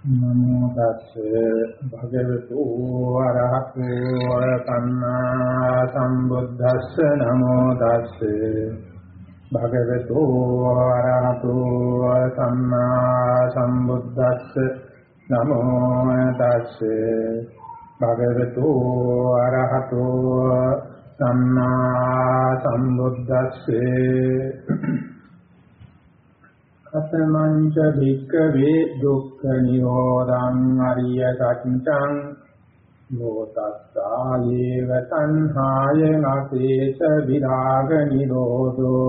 නමෝ තස්සේ භගවතු වරහතෝ සම්මා සම්බුද්දස්ස නමෝ තස්සේ භගවතු වරහතෝ සම්මා සම්බුද්දස්ස නමෝ තස්සේ භගවතු වරහතෝ සම්මා සම්බුද්දස්සේ කතමංච භික්කවේ දුක්ඛ නිරෝධං අරිය සත්‍යං නෝතස්සායේව තණ්හාය නසේත විරාග නිරෝධෝ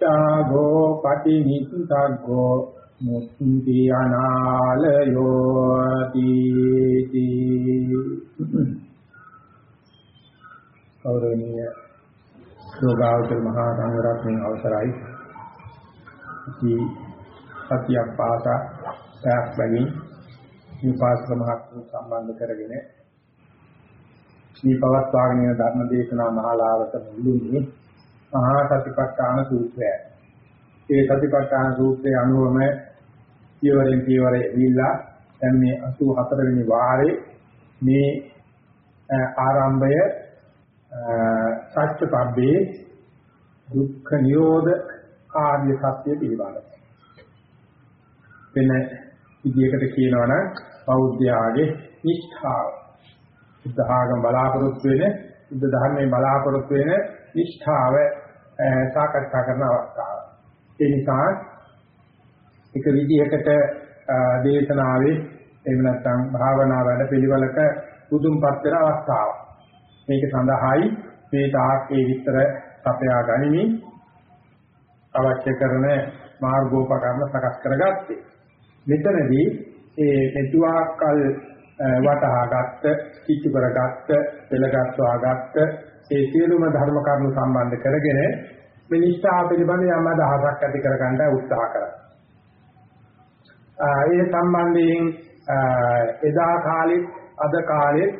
චාගෝ පටිනිස්සග්ගෝ මුක්ති අනාලයෝ තීති කෞරණීය යෝගාවචර මහා සංඝරත්නයේ අවසරයි. ඉති සතියක් පාසා පැයක් බැගින් විපාසක මහත්තු සම්බන්ධ කරගෙන මේ පවත්වාගෙන යන ධර්ම දේශනා මහලාවත මුළුන්නේ මහා සතිපට්ඨාන සූත්‍රය. ඒ සතිපට්ඨාන සූත්‍රයේ අනුවම පියවරෙන් පියවර එවිලා දැන් මේ 84 වෙනි වාරේ මේ ආරම්භය සත්‍යපබ්බේ දුක්ඛ නිරෝධ ආර්ය සත්‍ය පිළිබඳව. වෙන විදියකට කියනවා නම් බෞද්ධයාගේ නිෂ්ඨාව. බුද්ධ ආගම බලාපොරොත්තු වෙන බුද්ධ ධර්මයේ බලාපොරොත්තු වෙන නිෂ්ඨාව සාකච්ඡා කරන අවස්ථාව. ඒ නිසා එක විදිහකට දේශනාවේ එහෙම නැත්නම් භාවනා වැඩ පිළිවෙලක පුදුම්පත් වෙන අවස්ථාවක්. මේක සඳහායි මේ තාක්කේ විතර සපයා ගනිමින් අවශ්‍ය කරන මාර්ගෝපකරණ සකස් කරගත්තේ. මෙතනදී ඒ මෙතුආකල් වටහාගත්ත, කිච්චු කරගත්ත, පෙළගස්වාගත්ත ඒ සියලුම ධර්ම කරුණු සම්බන්ධ කරගෙන මේ නිස්සාර පිළිබඳ යම් අදහසක් ඇති කරගන්න උත්සාහ කරා. ඒ සම්බන්ධයෙන් එදා කාලෙත් අද කාලෙත්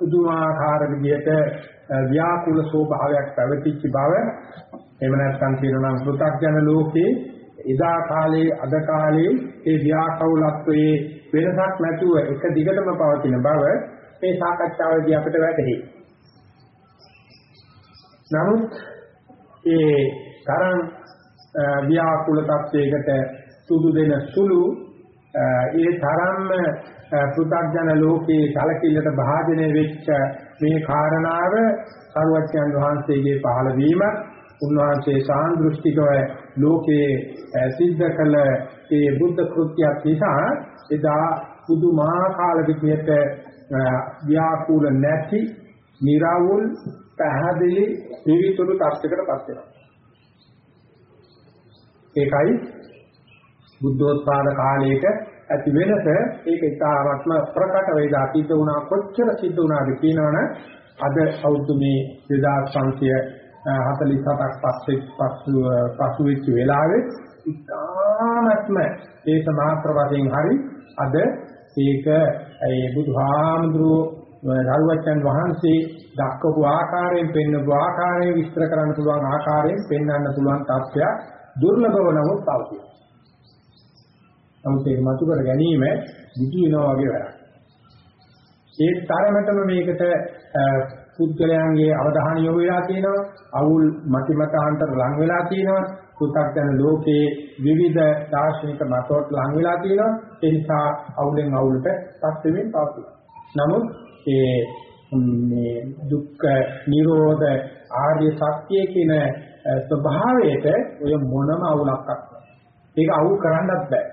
උදුමාකාර විදියට ව්‍යාකූල ස්වභාවයක් පැවතිච්ච බව එහෙම නැත්නම් කියනවා නම් පෘථග්ජන ලෝකේ එදා කාලේ අද කාලේ ඒ ව්‍යාකූලත්වයේ වෙනසක් නැතුව එක දිගටම පවතින බව මේ සාකච්ඡාවේදී අපිට වැටහි. නමුත් ඒ තරම් ව්‍යාකූල තත්වයකට සුදු දෙන සුළු ඒ තරම්ම පෘථග්ජන ලෝකේ සැලකිල්ලට භාජනය වෙච්ච මේ කාරණාව සරුවච්චන් වහන්සේගේ පහළ වීමත් උන්වහන්සේ සාන්දෘෂ්ටිකව ලෝකයේ සිද්ධ කළ ඒ බුද්ධ කෘත්‍යයක් නිසා එදා පුදුමාකාර විදියට ව්‍යාකූල නැති, निराවුල්, පැහැදිලි විවිතුරු තත්යකටපත් වෙනවා. ඒකයි බුද්ධෝත්පාද කාලයක ඇති වෙනස ඒක ඉතාමත්ම ප්‍රකට වේදා සිද්ධ වුණා කොච්චර සිද්ධ වුණාද කියනවනේ අද අවුරුදු මේ 2547ක් පස්සේ පසු පසු වෙච්ච වෙලාවේ ඉතාමත්ම ඒ සමාත්‍ර වශයෙන් හරි අද ඒක ඒ බුදුහාමුදුරුවෝ ධර්මචන් වහන්සේ දක්වපු ආකාරයෙන් පෙන්වපු ආකාරයෙන් විස්තර කරන්න පුළුවන් ආකාරයෙන් පෙන්වන්න පුළුවන් තත්ත්වයක් දුර්ලභව නමුත් පවතින. නමුත් ඒක මතු කර ගැනීම බුදු වෙනවා වගේ වැඩක්. ඒ තරමටම මේකට පුද්ගලයන්ගේ අවධානය යොමු වෙලා තියෙනවා. අවුල් මතිමතාන්තර ලං වෙලා තියෙනවා. පු탁ජන ලෝකේ විවිධ දාර්ශනික මතවලට ලං වෙලා තියෙනවා. ඒ නිසා අවුලෙන් අවුලට පත් වෙමින් පවතිනවා. නමුත් ඒ මේ දුක්ඛ නිරෝධ ආර්ය සත්‍ය කියන ස්වභාවයට ඔය මොනම අවුලක් ඒක අවුල් කරන්නත් බෑ.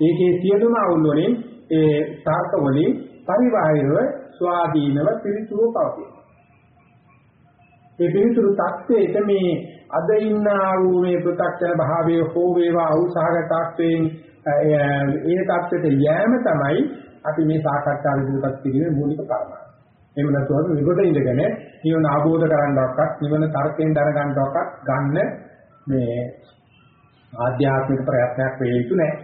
ඒකේ සියලුම අවුල් වලින් ඒ සාර්ථක වලින් පරිබාහිරව ස්වාධීනව පිළිතුරු පවතින. ඒ පිළිතුරු தත්ත්වයට මේ අද ඉන්න ආවෝ මේ ප්‍රත්‍යක්ෂ භාවයේ හෝ වේවා අවසහගතත්වයෙන් ඒ தත්ත්වයට යෑම තමයි අපි මේ සාකච්ඡා විදිහට පිළිගන්නේ මූලික කාරණා. එහෙම නැත්නම් විගොඩ ඉඳගෙන නිවන ආબોධ කරන්නවක්වත් නිවන තර්කයෙන් දරගන්නවක්වත් ගන්න මේ ආධ්‍යාත්මික ප්‍රයත්නයක් වෙයි යුතු නැහැ.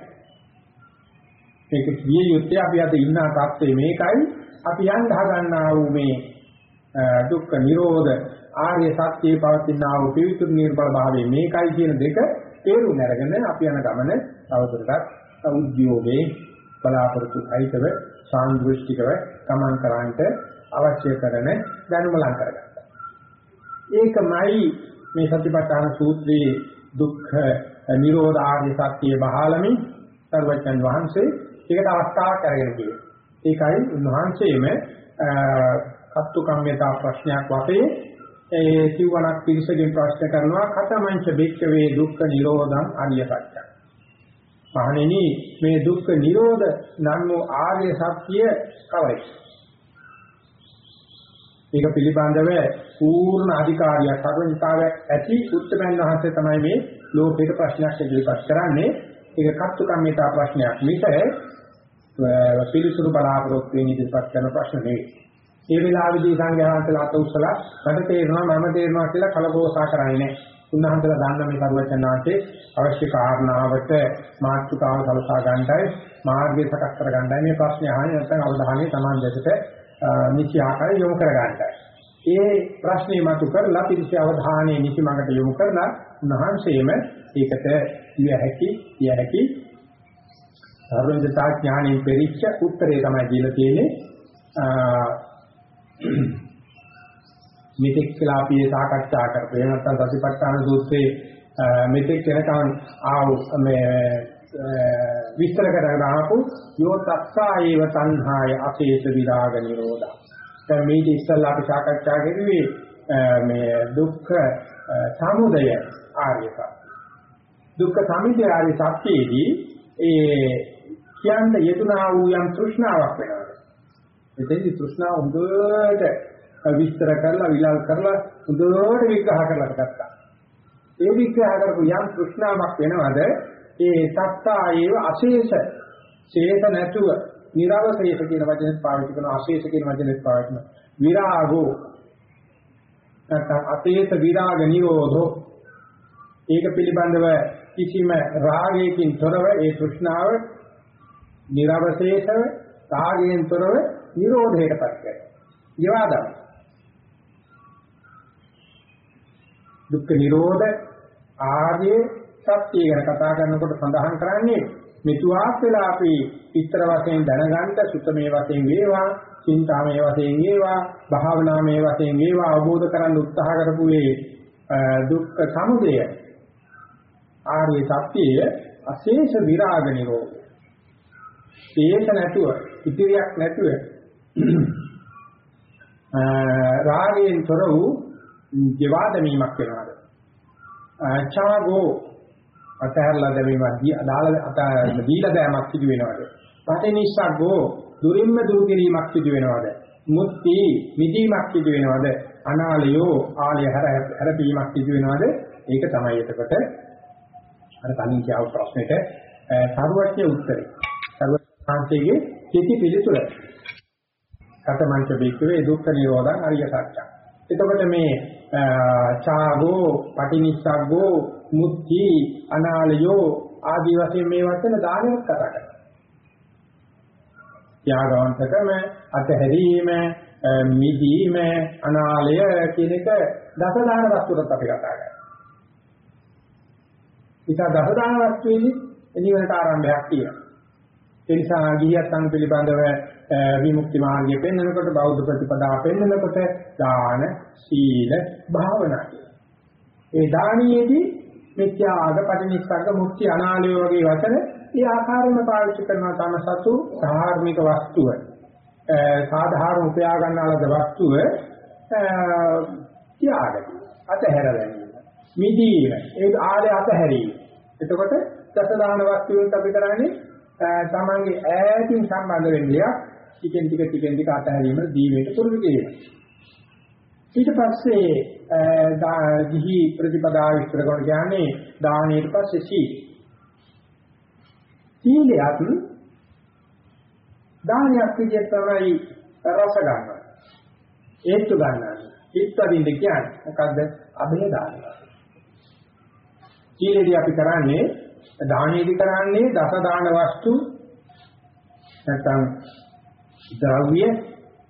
මේක කියේ යුත්තේ අපි අද ඉන්න තාක්ෂේ මේකයි අපි යන්න හදන්නා වූ මේ දුක්ඛ නිරෝධ ආර්ය සත්‍යයේ පවතිනා වූ පිවිතුරු නිර්බල භාවයේ මේකයි කියන දෙක තේරුම් අරගෙන අපි යන ගමන තවදුරටත් උද්‍යෝගේ බලාපොරොත්තු සහිතව සාන්දෘෂ්ටිකව ගමන් කරන්නට අවශ්‍ය කරන දැනුම ලං කරගත්තා. ඒකමයි මේ සතිපට්ඨාන සූත්‍රයේ දුක්ඛ නිරෝධ ආර්ය සත්‍ය බහාලමින් සර්වඥන් වහන්සේ ඒකට අවස්ථාවක් අරගෙන තියෙනවා. ඒකයි උන්වහන්සේම කත්තු කම්මිතා ප්‍රශ්නයක් වශයෙන් ඒ සිවණක් පිරිසකින් ප්‍රශ්න කරනවා කතමංච බික්කවේ දුක්ඛ නිරෝධං ආර්ය සත්‍යං. මහණෙනි මේ දුක්ඛ නිරෝධ නම් වූ ආර්ය සත්‍ය කවරයි? මේක පිළිබඳව පූර්ණ අධිකාරියක් සර්වඥතාවය ඇති උත්තරයන් වහන්සේ තමයි මේ ලෝකෙට ප්‍රශ්නයක් ඉදිරිපත් කරන්නේ. ඒක කත්තු කම්මිතා ප්‍රශ්නයක් මිස පිළිතුරු බලාපොරොත්තු වෙන ඉදිරිපත් කරන ප්‍රශ්න නෙවෙයි. ඒ වෙලාවේදී සංඝයාන්තලා අත උස්සලා මට තේරෙනවා මම තේරෙනවා කියලා කලබෝසා කරන්නේ නැහැ. උන්වහන්සේලා දන්න මේ සර්වචනාංශේ අවශ්‍ය කාරණාවට මාතෘකාව සලසා ගන්නයි මාර්ගය සකස් කර ගන්නයි මේ ප්‍රශ්නේ අහන්නේ නැත්නම් අවධානය Taman දෙකට නිසි ආකාරයෙන් යොමු කර ගන්නයි. ඒ ප්‍රශ්නේ මතු කරලා පිළිසි අවධානය නිසි මඟට යොමු කරලා උන්වහන්සේම ඒකට කිය හැකි කිය හැකි සර්වඥතා ඥාණයෙන් පෙරිච්ච උත්තරේ තමයි දීලා තියෙන්නේ. මෙතෙක් කියලා අපි සාකච්ඡා කරපු එහෙම නැත්නම් සතිපට්ඨාන සූත්‍රයේ මෙතෙක් වෙනකන් ආව මේ විස්තර කරගෙන ආපු යෝ තස්සා ඒව තණ්හාය අපේස විරාග නිරෝධා. දැන් මේ ඉස්සල්ලා අපි සාකච්ඡා කරුවේ මේ දුක්ඛ සමුදය ආර්ය සත්‍ය. දුක්ඛ සමුදය ආර්ය සත්‍යයේදී ඒ කියන්න යෙදුනා වූ යම් තෘෂ්ණාවක් වෙනවා. එතෙන්දි තෘෂ්ණාව හොඳට විස්තර කරලා විලල් කරලා හොඳට විග්‍රහ කරලා ගත්තා. ඒ විග්‍රහ කරපු යම් තෘෂ්ණාවක් වෙනවද ඒ සත්තා ඒව අශේෂ ශේෂ නැතුව නිරවශේෂ කියන වචනේත් පාවිච්චි කරනවා අශේෂ කියන වචනේත් පාවිච්චි කරනවා විරාගෝ නැත්නම් අතේත විරාග නිරෝධෝ ඒක පිළිබඳව කිසිම රාගයකින් තොරව ඒ තෘෂ්ණාව නිරවශේෂව රාගයෙන් තොරව නිරෝධයටපත් කරනවා. යවාදම් දුක්ඛ නිරෝධ ආදී සත්‍ය ගැන කතා කරනකොට සඳහන් කරන්නේ මෙතුආක් වෙලා අපි විතර වශයෙන් දැනගන්න සුතමේ වශයෙන් වේවා චින්තාමේ වශයෙන් වේවා භාවනාමේ වශයෙන් වේවා අවබෝධ කරගන්න උත්සාහ කරපු මේ දුක්ඛ සමුදය ආර්ය සත්‍යය අශේෂ විරාග නිරෝධ ශේෂ නැතුව ඉතිරියක් නැතුව රාගයෙන් තොර වූ ජීවාදමීමක් වෙනවාද? ඡාගෝ අතහැරලා දැමීමක් දී අදාළ අත දීලා දැමීමක් සිදු වෙනවද? පටිනිස්සග්ගෝ දුරින්ම දුරු කිරීමක් සිදු වෙනවද? මුක්ති මිදීමක් සිදු වෙනවද? අනාලයෝ ආලය හැර හැරපීමක් සිදු වෙනවද? ඒක තමයි එතකොට අර කලින් කියව ප්‍රශ්නෙට සරුවච්චේ උත්තරේ. සරුවච්චාන්තයේ කිසි පිළිතුර කතමංච බික්කවේ දුක්ඛ නිරෝධං අරිය සත්‍යං එතකොට මේ චාගෝ පටිනිස්සග්ගෝ මුත්‍ති අනාලයෝ ආදී වශයෙන් මේ වචන දානෙත් කතා කරනවා. ත්‍යාගවන්තකම අතහැරීම මිදීම අනාලය කියන එක දසදාන වස්තුවට අපි කතා කරනවා. ඒක දසදාන වස්තුවේදී එනිවලට ආරම්භයක් තියෙනවා. ඒ නිසා ගිහියන් පිළිබඳව විමුක්ති මාර්ගය පෙන්වනකොට බෞද්ධ ප්‍රතිපදා පෙන්වනකොට දාන, සීල, භාවනා ඒ දානියේදී මිත්‍යාග, පටිනිස්සග්ග, මුක්ති, අනාලය වගේ වචන ඒ ආකාරයෙන්ම පාවිච්චි කරනවා තම සතු ධාර්මික වස්තුව. සාධාරණ උපයා ගන්නාලද වස්තුව ත්‍යාගය. අතහැර ගැනීම. මිදීම. ඒ ආලය අතහැරීම. එතකොට දසදාන වස්තුවෙන් අපි කරන්නේ තමන්ගේ ඈතින් සම්බන්ධ වෙන්නේ ටිකෙන් ටික ටිකෙන් ටික අතහැරීම දීමේට පුරුදු කිරීම. ඊට පස්සේ ගිහි ප්‍රතිපදාව විස්තර කරන කියන්නේ දානීයට පස්සේ සීල. සීලයත් දානයක් විදිහට තමයි රස ගන්නවා. ඒත්තු ගන්නවා. ඉත්තරින්ද කියන්නේ මොකද්ද? අභය දානය. සීලේදී අපි කරන්නේ දානයේදී කරන්නේ දස දාන වස්තු නැත්නම් ද්‍රව්‍ය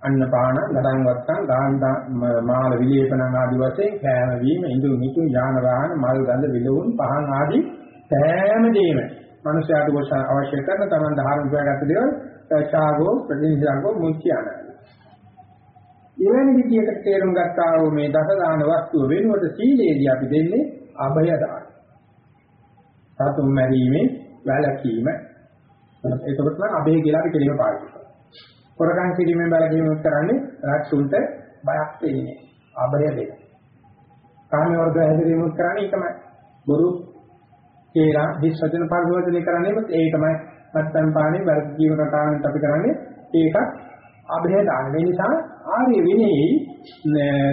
අන්නපාන ගඩන් වත්තන් ගාන්දා මාල විලේපන ආදී වශයෙන් කෑම වීම ඉඳුන් හිතුන් යාන වාහන මල් ගඳ විලවුන් පහන් ආදී සෑම දෙයක්ම මනුෂයාට කොච්චර අවශ්‍ය කරන තමන් දහරන් උපයාගත්ත දේවල් ඡාගෝ ප්‍රතිනිසංගෝ මුච්චානයි. එවැනි විදියකට තේරුම් ගත්තා වූ මේ දස දාන වස්තුව වෙනුවට සීලේදී අපි දෙන්නේ අභය දාන. සතුම් මැරීමේ වැළකීම. ඒකවත් නම් අභය කියලා අපි කෙලිම පාවිච්චි කරනවා. කොරකන් කිරීමෙන් වැළකීම කරන්නේ රක්ෂුන්ට බයක් දෙන්නේ. අභය දෙන්න. කාම වර්ග හැදීමුත් කරන්නේ ඒකමයි. බොරු කියලා හිස් වචන පරිවර්තනය කරන්නේත් ඒකමයි. නැත්තම් පානේ වැරදි ජීව කතාවෙන් අපි කරන්නේ ඒකත් අභය දාන. ඒ නිසා ආර්ය විනයේ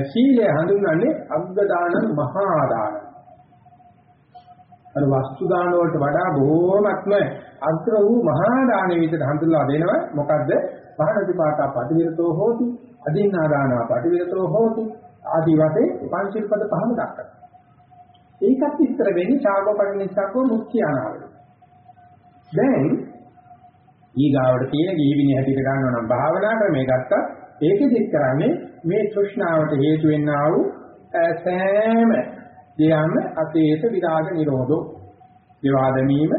සීලය හඳුන්වන්නේ අග්ග දාන මහා දාන. අර වස්තු දාන වලට වඩා බොහෝමත්ම අග්‍ර වූ මහා දාන විදිහට හඳුන්වලා දෙනවා. මොකද්ද? පහනතිපාතා පටිවිරතෝ හෝති, අදින්නාදානා පටිවිරතෝ හෝති. ආදී වශයෙන් පංචිල් පද පහම දක්වනවා. ඒකත් විස්තර වෙන්නේ ශාගෝපරිනිස්සකෝ මුක්ඛ අනාවල. දැන් ඊගාවට තියෙන ගීවිනි හැටියට ගන්නවා නම් භාවනා ක්‍රමයේ ගත්තා ඒකෙදිත් කරන්නේ මේ තෘෂ්ණාවට හේතු වෙන්නා වූ සෑම දෙයක්ම අතීත විරාග නිරෝධෝ. විවාහ දැමීම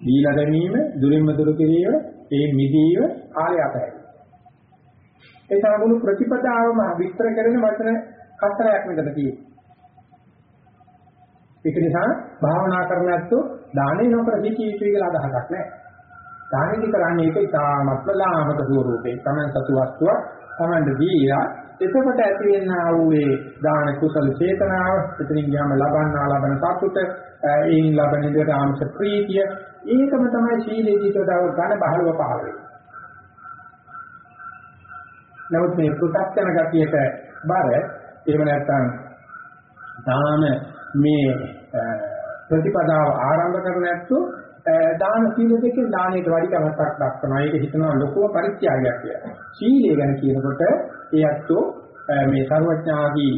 දීලා දැමීම දුරින්ම දුරු කිරීම ඒ මිදීම කාලය අතරයි ඒ තරමුණු ප්‍රතිපදාවම විස්තර කරන වචන හතරක් මෙතන තියෙනවා. ඒක නිසා භාවනා කරනැත්තෝ දානේ නොකර සිටී කියලා අදහසක් නැහැ. දානෙදි කරන්නේ ඒක ඉතාමත්ම ලාමක ස්වරූපේ තමයි සතු වස්තුවක් තමන්ට දීලා එතකොට ඇති වෙනා වූ ඒ දාන කුසල චේතනාව එතනින් ගියාම ලබන්නා ලබන සතුට ඒන් ලබන විදිහට ආංශ ප්‍රීතිය ඒකම තමයි සීලේදීට දව ඝන බහලව පහළ වෙන්නේ. නමුත් මේ පු탁තන ගතියට බර එහෙම නැත්නම් දාන මේ ප්‍රතිපදාව ආරම්භ කර නැත්නම් දාන සීල දෙකෙන් දාණයට වැඩි කමක් දක්වනවා. ඒක හිතනවා ලොකුම පරිත්‍යාගයක් කියලා. සීලය ගැන කියනකොට ඒ අත්ෝ මේ ਸਰවඥාදී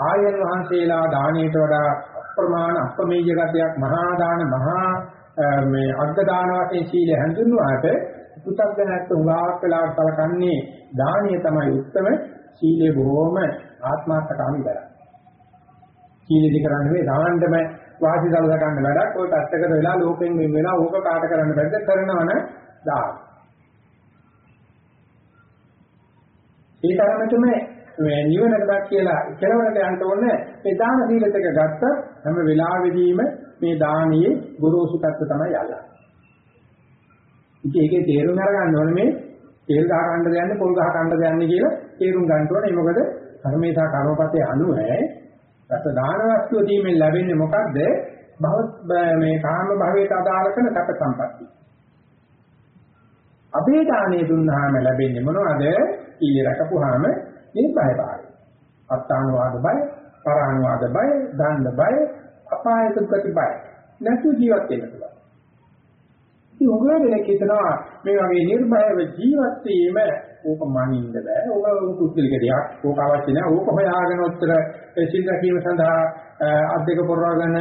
ආයන් වහන්සේලා දාණයට වඩා අප්‍රමාණ අපමේය ගතියක් මහා දාන මහා මේ අග්ග දාන වශයෙන් සීලය හඳුන්වාට පුතග්ජනත් උගාවක් වෙලා කලකන්නේ දානීය තමයි උත්තම සීලය බොහොම ආත්මාර්ථකාමී කරා. සීලෙදි කරන්නේ දාන්නම වාසි දවස ගන්න වැඩක් ඔය පැත්තකට වෙලා ලෝකෙන් වෙන වෙලා ඕක කාට කරන්න බැද්ද කරනවන දාන. ඒ තරමටම මේ නිවනකට කියලා කෙලවරට යන්න ඕනේ මේ දාන සීලත් එක ගත්ත හැම වෙලාවෙදීම මේ දානියේ ගුරුසු පැත්ත තමයි යල්ලා. ඉතින් ඒකේ තේරුම් අරගන්න ඕනේ මේ තේල් ගහ ගන්න දෙන්නේ පොල් ගහ ගන්න දෙන්නේ කියලා තේරුම් ගන්න ඕනේ. මොකද ධර්මේසා කර්මපතේ අනුව රස දාන වස්තුව දීමෙන් ලැබෙන්නේ මොකද්ද? භව මේ කාම භවයට අදාළ කරන කප සම්පatti. අපේ දානේ දුන්නාම ලැබෙන්නේ මොනවද? ඊයේ රකපුවාම නිර්භය භාවය. අත්තානුවාද බය, පරානුවාද බය, දණ්ඩ බය, අපායට ප්‍රති බය. නැතු ජීවත් වෙන්න පුළුවන්. ඉතින් උගලෙක් හිතනවා මේ වගේ නිර්භයව ජීවත් වීම ඕක මනින්න බෑ. ඕක පුද්ගලික දෙයක්. ඕක අවශ්‍ය නෑ. ඕක හොයාගෙන උත්තර සිල් රැකීම සඳහා අධික පොරවගෙන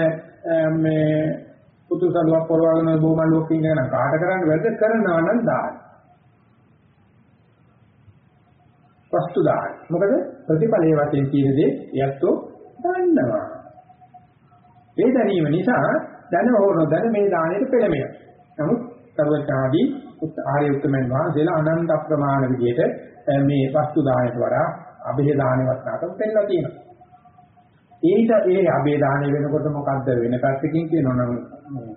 මේ පුතු සලුවක් පොරවගෙන බොමලුවක් ඉඳගෙන කාට කරන්න වැඩ කරනවා නම් දාන්න. වස්තු දාන්න. මොකද ප්‍රතිඵලයේ වශයෙන් කියන දේ යැත්තෝ දන්නවා. ඒ දැනීම නිසා දැන හෝ නොදැන මේ දාණයට පෙළඹෙනවා. නමුත් සර්වඥාදී ආර්ය උත්තමයන් වහන්සේලා අනන්ත අප්‍රමාණ විදිහට මේ වස්තු දාණයට වඩා අභේ දාණය වස්තාවක පෙන්නලා තියෙනවා. ඊට ඒ අභේ දාණය වෙනකොට මොකද්ද වෙන පැත්තකින් කියනවනම්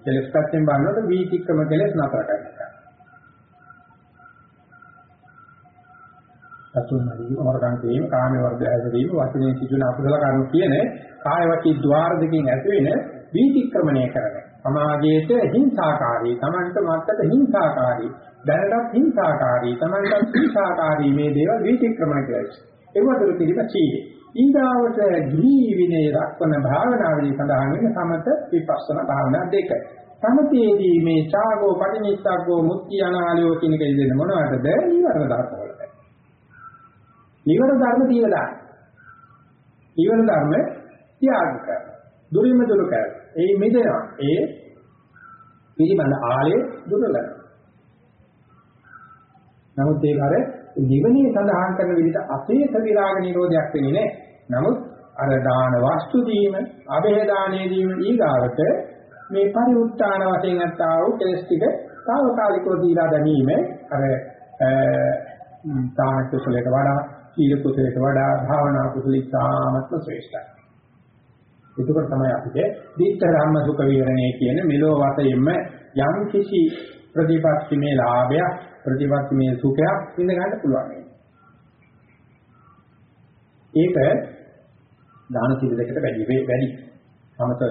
කෙලස් පැත්තෙන් බලනකොට වීතික්‍රම කෙලස් නතර කරනවා. සතුන්මදී වරකම් කිරීම කාම වර්ධය ඇදීම වචනේ සිදුවන අකුසල කර්ම කියන කාය වචී ద్వාර දෙකෙන් ඇති වෙන වීතික්‍රමණය කරනවා. සමාජයේට හිංසාකාරී, Tamanට මත්තට හිංසාකාරී, දැනටත් හිංසාකාරී, Tamanට හිංසාකාරී මේ දේවල් විචක්‍රමණ කියයි. ඒවතර පිළිප චීලි. ඊගාවට ගිහි විනය දක්වන භාවනාවේදී සඳහන් වෙන සමත විපස්සනා භාවනා දෙක. සමතේදී මේ ඡාගෝ පටිනිස්සග්ගෝ මුක්ති අනාලයෝ කියන එක ඉදෙන මොනවටද? ඊවරණ ධර්ම වලට. ඊවරණ ධර්ම තියලා දාන්න. ඊවරණ ධර්ම ත්‍යාග කරනවා. දුරින්ම දුරු කරනවා. ඒ මිදෙනවා. ඒ පිළිබඳ ආලය දුර්ලභ. නමුත් ඒක අර නිවනේ සඳහන් කරන විදිහට අශේෂ විරාග නිරෝධයක් වෙන්නේ නැහැ. නමුත් අර දාන වස්තු දීම, අබේ දානයේ දීම ඊගාවට මේ පරිඋත්තාන වශයෙන් අත්තා වූ කෙලස් ටික తాවකාලිකව දීලා දැමීම අර තාන කුසලයට වඩා සීල කුසලයට වඩා භාවනා කුසලී සාමත්ම ශ්‍රේෂ්ඨයි. එතකොට තමයි අපිට දීත්‍ය ධම්ම සුඛ විවරණය කියන මෙලෝ වශයෙන්ම යම් කිසි ප්‍රතිපත්තිමේ ලාභයක් ප්‍රතිපත්තිමේ සුඛයක් ඉඳ ගන්න පුළුවන්. ඒක දාන සීල දෙකට වැඩි වැඩි. සමත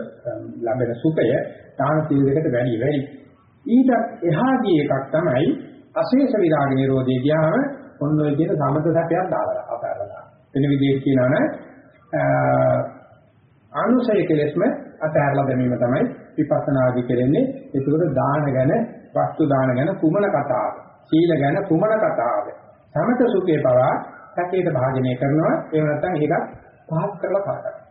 ලැබෙන සුඛය දාන සීල දෙකට වැඩි වැඩි ඊට එහාදී එකක් තමයි අශේෂ විරාග නිරෝධය කියනම ඔන්න ඔය කියන සමත සැපයක් දාලා අපරලා වෙන විදිහට කියනවනේ අනුසය කෙලෙස්ම අතහැරලා දැමීම තමයි විපස්සනාදි කරන්නේ. ඒකවල දාන ගැන වස්තු දාන ගැන කුමන කතාවද? සීල ගැන කුමන කතාවද? සමත සුඛේ පවා සැකේට භාජනය කරනවා. එහෙම නැත්නම් ඒකත් පහත් කරලා කරකට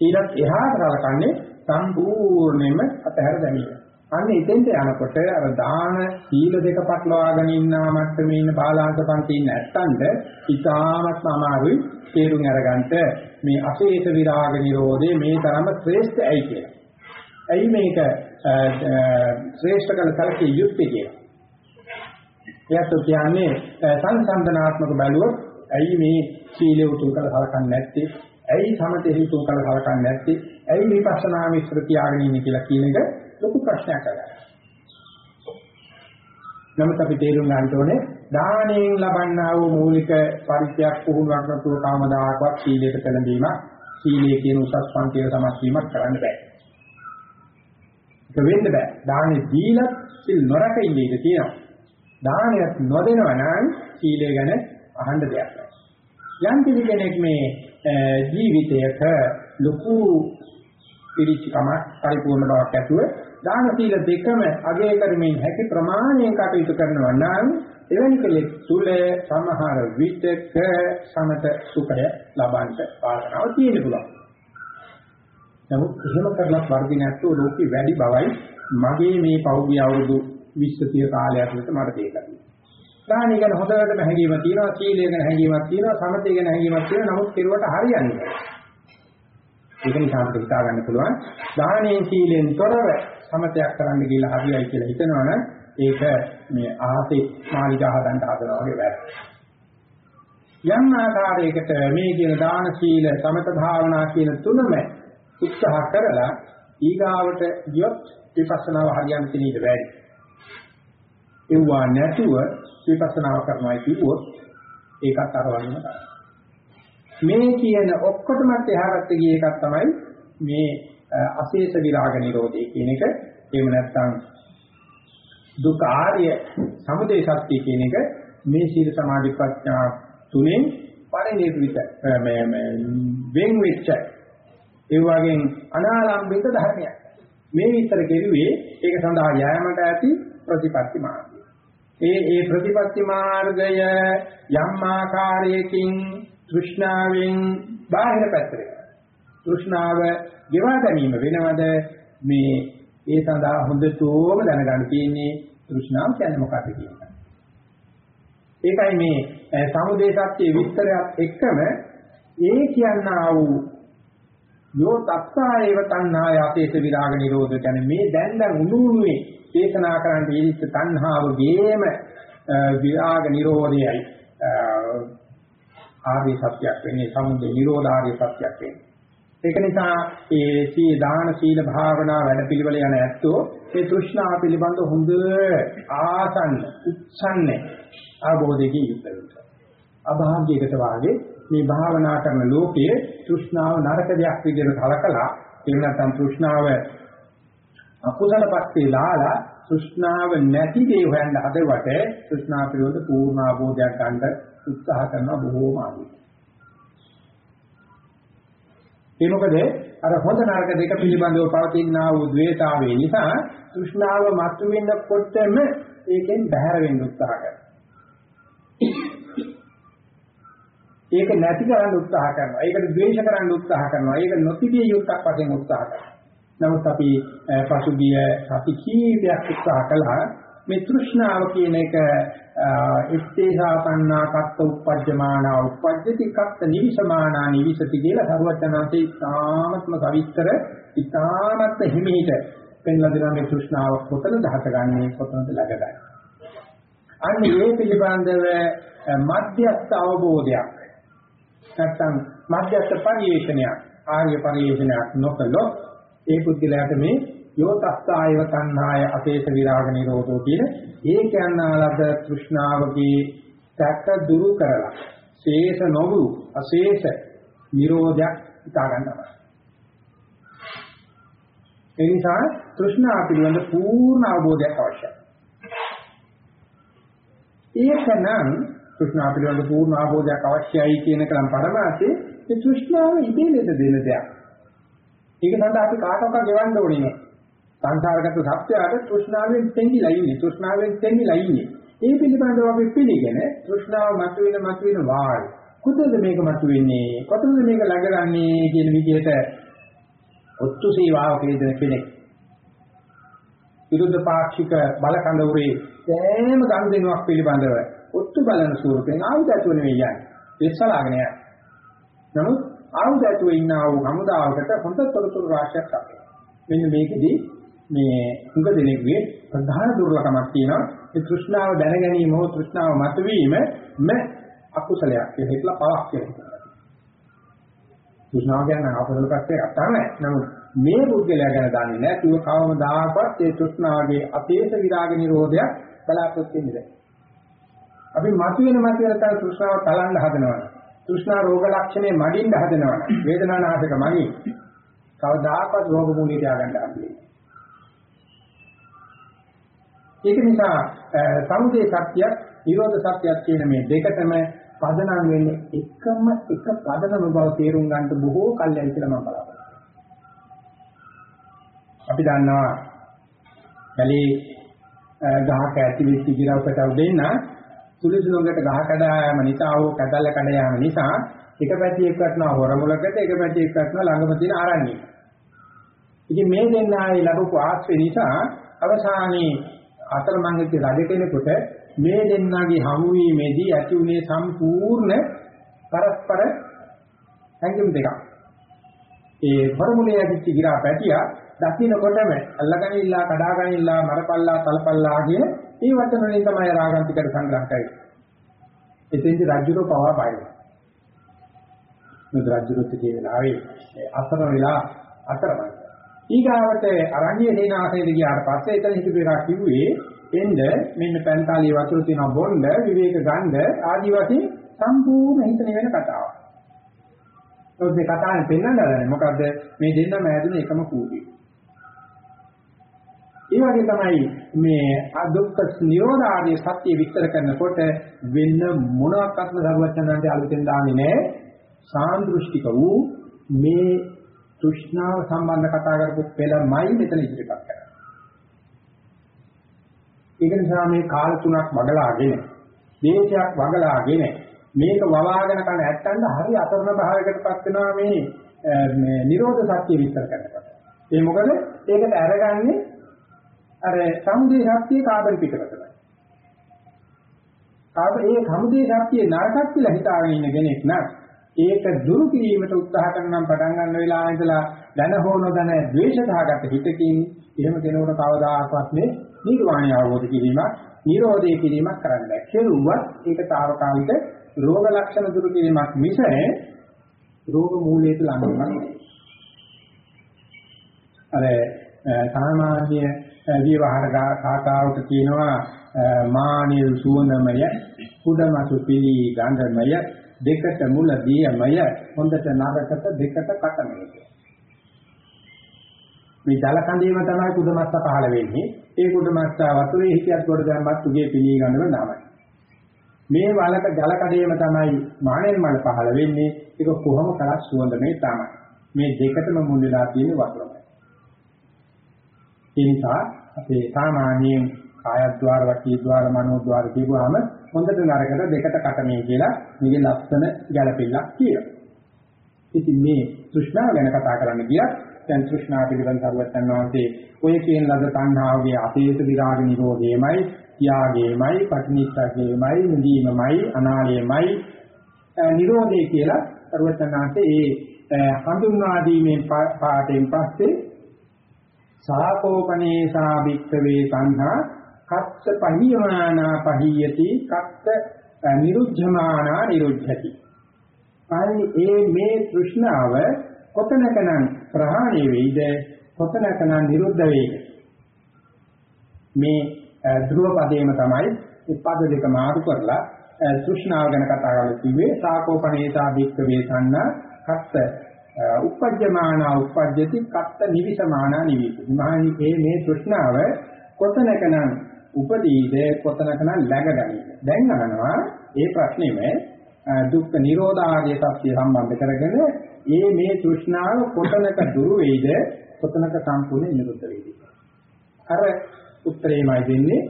ඊළඟ එහාට කලකන්නේ සම්පූර්ණයෙන්ම අතහැර දැමීම. අන්න එතෙන්ට යනකොට අර දාන සීල දෙක පටලවාගෙන ඉන්නා මට්ටමේ ඉන්න බාලාංශ පන්ති ඉන්න ඇත්තන්ට ඉතාමත් අමාරුයි තේරුම් අරගන්න මේ අශේෂ විරාග නිරෝධේ මේ තරම ශ්‍රේෂ්ඨ ඇයි කියලා. ඇයි මේක ශ්‍රේෂ්ඨ කළ කලකේ යුක්තිය කියලා. එයත් කියන්නේ සංසන්දනාත්මක බැලුවොත් ඇයි මේ සීලය උතුම් කළ සලකන්නේ නැත්තේ? ඇයි සමතේ උතුම් කළ සලකන්නේ නැත්තේ? ඇයි විපස්සනා මිශ්‍ර තියාගෙන ඉන්නේ කියලා කියන එක ලොකු ප්‍රශ්නයක් අරගන්න. නමුත් අපි තේරුම් ගන්න ඕනේ දාණයෙන් ලබන්නා වූ මූලික පරිත්‍යාග පුහුණුවක් නැතුව කාමදායකවත් සීලයට පෙළඹීමක් සීලයේ කියන උසස් පන්තියේ සමත් වීමක් කරන්න බෑ. ඒක වෙන්න බෑ. දානේ දීලා සිල් නොරක ඉන්නේ ඉඳී තියෙනවා. දානයක් නොදෙනවා නම් සීලය ගැන අහන්න දෙයක් නැහැ. යම් කිසි කෙනෙක් මේ ජීවිතයක ලොකු පිළිචකම පරිපූර්ණ බවක් ඇතුව දාන සීල දෙකම අගය කරමින් හැකි ප්‍රමාණයෙන් කටයුතු කරනවා නම් එවැනි කෙලෙස් තුල සමහර විටක සමත සුඛය ලබන්න වාසනාව තියෙන්න පුළුවන්. නමුත් එහෙම කරලා වර්ධිනයත් ලෝකෙ වැඩි බවයි මගේ මේ පෞද්ගලික අවුරුදු 20 30 කාලය ඇතුළත මට තේරෙන්නේ. දානි ගැන හොඳටම හැඟීමක් තියෙනවා, සීලය ගැන හැඟීමක් තියෙනවා, සමතය ගැන හැඟීමක් තියෙනවා. නමුත් කෙරුවට හරියන්නේ නැහැ. ඒක නිසා අපිට හිතා ගන්න පුළුවන් දානයෙන් සීලෙන් තොරව සමතයක් කරන්න කියලා හරියයි කියලා හිතනවනම් ඒක මේ ආසේ මාලිගා හදන්න හදනවා වගේ වැඩ. යම් ආකාරයකට මේ කියන දාන සීල සමත භාවනා කියන තුනම උත්සාහ කරලා ඊගාවට ගියොත් විපස්සනාව හරියන්නේ තියෙන්නේ බැරි. ඒවා නැතුව විපස්සනාව කරනවා කිව්වොත් ඒකත් අර වගේම තමයි. මේ කියන ඔක්කොටමත් එහාට ගිය එකක් තමයි මේ අශේෂ විරාග නිරෝධය කියන එක. එහෙම නැත්නම් දුක ආර්ය සමුදය සත්‍ය කියන එක මේ සීල සමාධි ප්‍රඥා තුනෙන් පරිණිරවිත මේ මේ වෙන් වෙච්ච ඒ වගේම අනාලම්බිත ධර්මයක්. මේ විතර කෙරුවේ ඒක සඳහා යෑමට ඇති ප්‍රතිපත්ති මාර්ගය. ඒ ඒ ප්‍රතිපත්ති මාර්ගය යම් ආකාරයකින් තෘෂ්ණාවෙන් බාහිර පැත්තට තෘෂ්ණාව ගෙවා ගැනීම වෙනවද මේ ඒ සඳහා හොඳටම දැනගන්න තියෙන්නේ තෘෂ්ණාව කියන්නේ මොකක්ද කියන එක. ඒකයි මේ සමුදේ සත්‍ය විස්තරයත් එක්කම ඒ කියනා වූ යෝ තත්සායව තණ්හාය අපේත විරාග නිරෝධ කියන්නේ මේ දැන් දැන් උණු උණුවේ දේශනා කරන්න ඉරිච්ච තණ්හාවගේම විරාග නිරෝධයයි ආර්ය සත්‍යයක් වෙන්නේ සමුදය නිරෝධාර්ය සත්‍යයක් වෙන්නේ. ඒක නිසා ඒ සී දාන සීල භාවනා වැඩපිළිවෙල යන ඇත්තෝ මේ තෘෂ්ණාව පිළිබඳ හොඳ ආසන්න උත්සන්න අවබෝධයකින් යුක්ත වෙනවා. අභාග්‍යයකට වාගේ මේ භාවනා කරන ලෝකයේ තෘෂ්ණාව නරක දෙයක් විදිහට කලකලා එහෙම නැත්නම් තෘෂ්ණාව අකුසල පැත්තේ ලාලා තෘෂ්ණාව නැති දේ හොයන්න හදවට තෘෂ්ණාව පිළිබඳ පූර්ණ අවබෝධයක් ගන්න උත්සාහ කරනවා බොහෝම අඩුයි. ඒ මොකද අර හොඳ නරක දෙක පිළිබඳව පවතිනා වූ द्वේතාවේ නිසා තෘෂ්ණාව මතුවෙනකොටම ඒකෙන් බැහැර වෙන්න උත්සාහ කරනවා. ඒක නැති කරන්න උත්සාහ කරනවා. ඒකට ද්වේෂ කරන්න උත්සාහ කරනවා. ඒක නොතිබිය යුක්තක් වශයෙන් උත්සාහ කරනවා. නමුත් අපි පසුගිය සති කීපයක් උත්සාහ කළා මේ තෘෂ්ණාව කියන එක ඉත්තේසාපන්නා කත්ත උපජ්ජමානා උපජ්ජති කත්ත නිවිසමානා නිවිසති කියලා සරුවචනාංශේ සාමත්ම කවිස්තර ඉතාමත් හිමිහිට පෙන්ලා දෙන මේ තෘෂ්ණාව කොතනද හටගන්නේ කොතනද läගගන්නේ. අන්න ඒ පිළිබඳව මධ්‍යස්ථ අවබෝධයක් නැත්නම් මධ්‍යස්ථ පරිේශනයක් ආර්ය පරිේශනයක් නොකළොත් ඒ පුද්ගලයාට මේ යෝතස්සායව තණ්හාය අපේස විරාග නිරෝධෝ කියන ඒ කියනාලද තෘෂ්ණාවගේ සැක දුරු කරලා ශේෂ නොවු අශේෂ නිරෝධයක් හිතා ගන්නවා. ඒ නිසා තෘෂ්ණා පිළිබඳ පූර්ණ අවබෝධයක් අවශ්‍යයි. ඒකනම් තෘෂ්ණා පිළිබඳ පූර්ණ අවබෝධයක් අවශ්‍යයි කියන කලම් පරමාර්ථයේ මේ තෘෂ්ණාව ඉබේ ලෙස දෙන දෙයක්. ඒක සඳහා අපි කාටවත් ගෙවන්න ඕනේ නෑ. සංසාරගත සත්‍යයට තෘෂ්ණාවෙන් තෙන්දිලා ඉන්නේ. තෘෂ්ණාවෙන් තෙන්දිලා ඉන්නේ. ඒ පිළිබඳව අපි පිළිගෙන තෘෂ්ණාව මතුවෙන මතුවෙන වාල්. කොතනද මේක මතුවෙන්නේ? කොතනද මේක ළඟරන්නේ කියන විදිහට ඔත්තු සේවාවක යෙදෙන කෙනෙක්. විරුද්ධ පාක්ෂික බල කඳවුරේ සෑම ගනුදෙනුවක් පිළිබඳව ඔත්තු බලන ස්වරූපෙන් ආයුධ ඇතුව නෙවෙයි යන්නේ. එස්සලාගෙන යන්නේ. නමුත් ආයුධ ඇතුව ඉන්න ආ වූ හමුදාවකට හොඳ තොරතුරු රාශියක් අපේ. මෙන්න මේකෙදී මේ උඟ දෙනෙක්ගේ ප්‍රධාන දුර්ලභමක් තියෙනවා. ඒ තෘෂ්ණාව දැන ගැනීම හෝ තෘෂ්ණාව මතුවීම ම අකුසලයක් කියලා හිතලා පවක් කියලා. තෘෂ්ණාව කියන්නේ අපසල පැත්තේ අතන නමුත් මේ පුද්ගලයා ගැන දන්නේ නැතුව කවමදාකවත් ඒ තෘෂ්ණාවගේ අපේස විරාග නිරෝධයක් බලාපොරොත්තු වෙන්නේ නැහැ. අපි මතුවෙන මතුවෙන තර තෘෂ්ණාව තලන්න හදනවා. තෘෂ්ණා රෝග ලක්ෂණේ මඩින්න හදනවා. වේදනානාශක මනි. කවදාකවත් රෝග මූලිය තියාගන්න හම්බෙන්නේ. ඒක නිසා සමුදේ සත්‍යයක්, නිරෝධ සත්‍යයක් කියන මේ දෙකටම පදනම් වෙන්නේ එකම එක පදනම බව තේරුම් ගන්න බොහෝ කල්යයි කියලා මම බලාපොරොත්තු අපි දන්නවා කලී ගහක ඇති වෙච්ච ඉරවකට දෙන්න සුළුසු ලොඟට ගහ කඩායම නිසා හෝ කඩල්ල කඩ යාම නිසා එක පැතියක් වටනවා හොරමුලකට එක පැතියක් වටනවා ළඟම තියෙන ආරණ්‍යය. ඉතින් මේ දෙන්නාගේ ලැබපු ආශ්‍රය නිසා අවසානයේ අතරමංගිත රජ කෙනෙකුට මේ දෙන්නාගේ හමු වීමේදී ඇති උනේ සම්පූර්ණ පරස්පර හැඟීම් දෙකක්. ඒ හොරමුලේ ඇතිච්ච ගිරා පැටියා දකින්නකොටම අල්ලගනිලා කඩාගනිලා මරපල්ලා තලපල්ලා කියන මේ වචන වලින් තමයි රාගන්තිකට සංග්‍රහ කරන්නේ. එතෙන්දි රජුරෝ පවා බයයි. මුද රජුරුත් කියන වෙලාවේ අතර වෙලා අතරමයි. ඊගාවට අරණ්‍ය සේනාසනයේ ගියාට පස්සේ එතන හිටපු එකා කිව්වේ එන්න මෙන්න පැන්තාලිය වතුර තියෙන බොණ්ඩ විවේක ගන්න ආදි වශයෙන් සම්පූර්ණ හිතන වෙන කතාවක්. ඒත් මේ කතාවෙන් පෙන්වන්න මොකද්ද මේ දෙන්නම ඇදුනේ එකම කූඩිය. ඒ වගේ තමයි මේ අදුක්ඛ නිරෝධ ආදී සත්‍ය විස්තර කරනකොට වෙන මොනවාක්වත්ම දරුවචනන්ට අලුතෙන් දාන්නේ නැහැ. සාන්දෘෂ්ටික වූ මේ තෘෂ්ණාව සම්බන්ධ කතා කරපු පෙළමයි මෙතන ඉදිරිපත් කරන්නේ. ඒක නිසා මේ කාල තුනක් වගලාගෙන දේශයක් වගලාගෙන මේක වවාගෙන කරන ඇත්තන්ට හරි අතරන භාවයකටපත් වෙනවා මේ මේ නිරෝධ සත්‍ය විස්තර කරනකොට. ඒ මොකද ඒකට අරගන්නේ අර සමුදේ ශක්තිය කාබන් පිටකටයි. කාබ ඒ සමුදේ ශක්තිය නරකක් කියලා හිතාගෙන ඉන්න කෙනෙක් නම් ඒක දුරු කිරීමට උත්සාහ කරනම් පටන් ගන්න වෙලාව ඉඳලා දැන හෝ නොදැන ද්වේෂතාවගත හිතකින් එහෙම කෙනෙකුට කවදාකවත් මේ නිර්වාණය අවබෝධ කිරීමක් නිරෝධය කිරීමක් කරන්න බැහැ. කෙරුවත් ඒක తాවකාලික රෝග ලක්ෂණ දුරු කිරීමක් මිස රෝග මූලයට ළඟවීමක් නෙවෙයි. අර සාමාන්‍ය විවහාර කාකාවට කියනවා මානිය සුවඳමය කුඩමසු පිළි ගන්ධමය දෙකට මුල දියමය හොඳට නරකට දෙකට කටමය මේ ජල කඳේම තමයි කුඩමස්ස පහළ වෙන්නේ. ඒ කුඩමස්ස වතුරේ හිටියත් කොට දැම්මත් උගේ පිළි ගන්ධම නමයි. මේ වලක ජල කඩේම තමයි මානෙල් මල පහළ වෙන්නේ. ඒක කොහොම කරත් සුවඳමේ තමයි. මේ දෙකටම මුල් වෙලා තියෙන වතුරයි ඒ නිසා අපේ සාමාන්‍යයෙන් කායද්්වාර වචීද්්වාර මනෝද්්වාර කියපුවාම හොඳට නරකට දෙකට කටමේ කියලා මේකේ ලක්ෂණ ගැළපෙන්නක් කියනවා. ඉතින් මේ තෘෂ්ණාව ගැන කතා කරන්න ගියත් දැන් තෘෂ්ණාව පිළිබඳ සරුවත්යන් වහන්සේ ඔය කියන ලද තණ්හාවගේ අපේත විරාග නිරෝධයමයි, ත්‍යාගයමයි, පටිනිස්සග්ගයමයි, නිදීමමයි, අනාලයමයි නිරෝධය කියලා සරුවත්යන් වහන්සේ ඒ හඳුන්වා දීමෙන් පාඩයෙන් පස්සේ සාකෝපනේසා භික්ඛවේ සංඝා කත්ත පහියමානා පහියති කත්ත නිරුද්ධමානා නිරුද්ධති. අනි ඒ මේ තෘෂ්ණාව කොතනකනම් ප්‍රහාණය වෙයිද කොතනකනම් නිරුද්ධ වෙයිද මේ ධ්‍රුව පදේම තමයි උපද දෙක මාරු කරලා තෘෂ්ණාව ගැන කතා කරලා කිව්වේ සාකෝපනේසා භික්ඛවේ සංඝා කත්ත උපජ්ජමානා උපජ්ජති කත්ත නිවිසමානා නිවිති. මහණී මේ තෘෂ්ණාව කොතනකනම් උපදීද කොතනකනම් läගගනීද. දැන් අහනවා ඒ ප්‍රශ්නේම දුක්ඛ නිරෝධ ආර්ය සත්‍ය සම්බන්ධ කරගෙන මේ මේ තෘෂ්ණාව කොතනක දුරු වෙයිද කොතනක සම්පූර්ණ නිරුද්ධ වෙයිද. අර උත්තරේමයි දෙන්නේ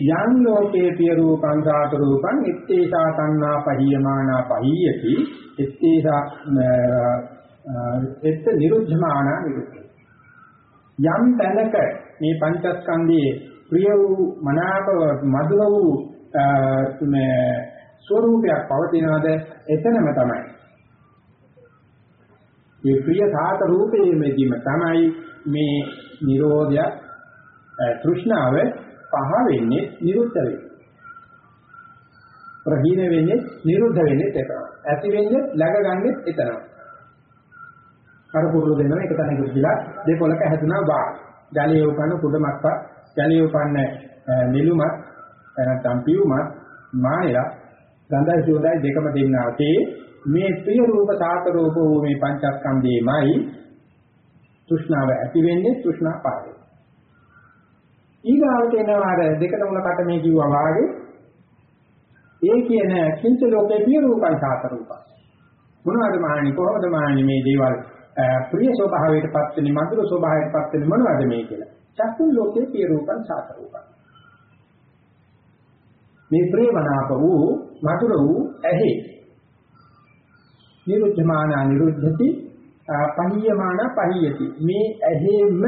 යං ලෝකේ පිය රූපං සාත රූපං ඉත්තේසා තණ්හා පහියමානා පහියති ඉත්තේසා එත් නිරුද්ධමාන නිරුද්ධ යම් තැනක මේ පංචස්කන්ධයේ ප්‍රිය වූ මනාප මధుර වූ මේ ස්වરૂපයක් පවතිනවාද? එතනම තමයි. මේ ප්‍රිය සාත රූපයේදීම තමයි මේ Nirodha තෘෂ්ණාව පහ වෙන්නේ නිරුද්ධ වෙන්නේ. ප්‍රහීන වෙන්නේ නිරුද්ධ වෙන්නේ එතන ඇති වෙන්නේ läග ගන්නෙත් එතනම. අර කුරුළු දෙනවා එක තැනකට ගිලා දෙපොලක හැදුනා වා. ජලයේ උපන්න කුඩමත්පත්, ජලයේ උපන්න නිලුමත්, නැත්නම් පියුමත්, මායя, ගන්ධයි සෝදයි දෙකම දෙන්නා තේ මේ ප්‍රිය රූප සාත රූප වූ මේ පංචස්කන්ධේමයි තෘෂ්ණාව ඇති වෙන්නේ තෘෂ්ණා පාරේ. ඊගාවට එනවා අර දෙකට මුලකට මේ කිව්වා වාගේ ඒ කියන කිංච ලෝකේ ප්‍රිය රූපං සාත රූපං මොනවද මානි කොහොමද මානි මේ දේවල් ප්‍රිය ස්වභාවයටපත් වෙන මధుර ස්වභාවයටපත් වෙන මොනවද මේ කියලා. චක්කුන් ලෝකේ පිය රූපං සාත රූපං. මේ ප්‍රේමනාප වූ මధుර වූ ඇහි නිරුද්ධමාන නිරුද්ධති පහියමාන පහියති මේ ඇහිම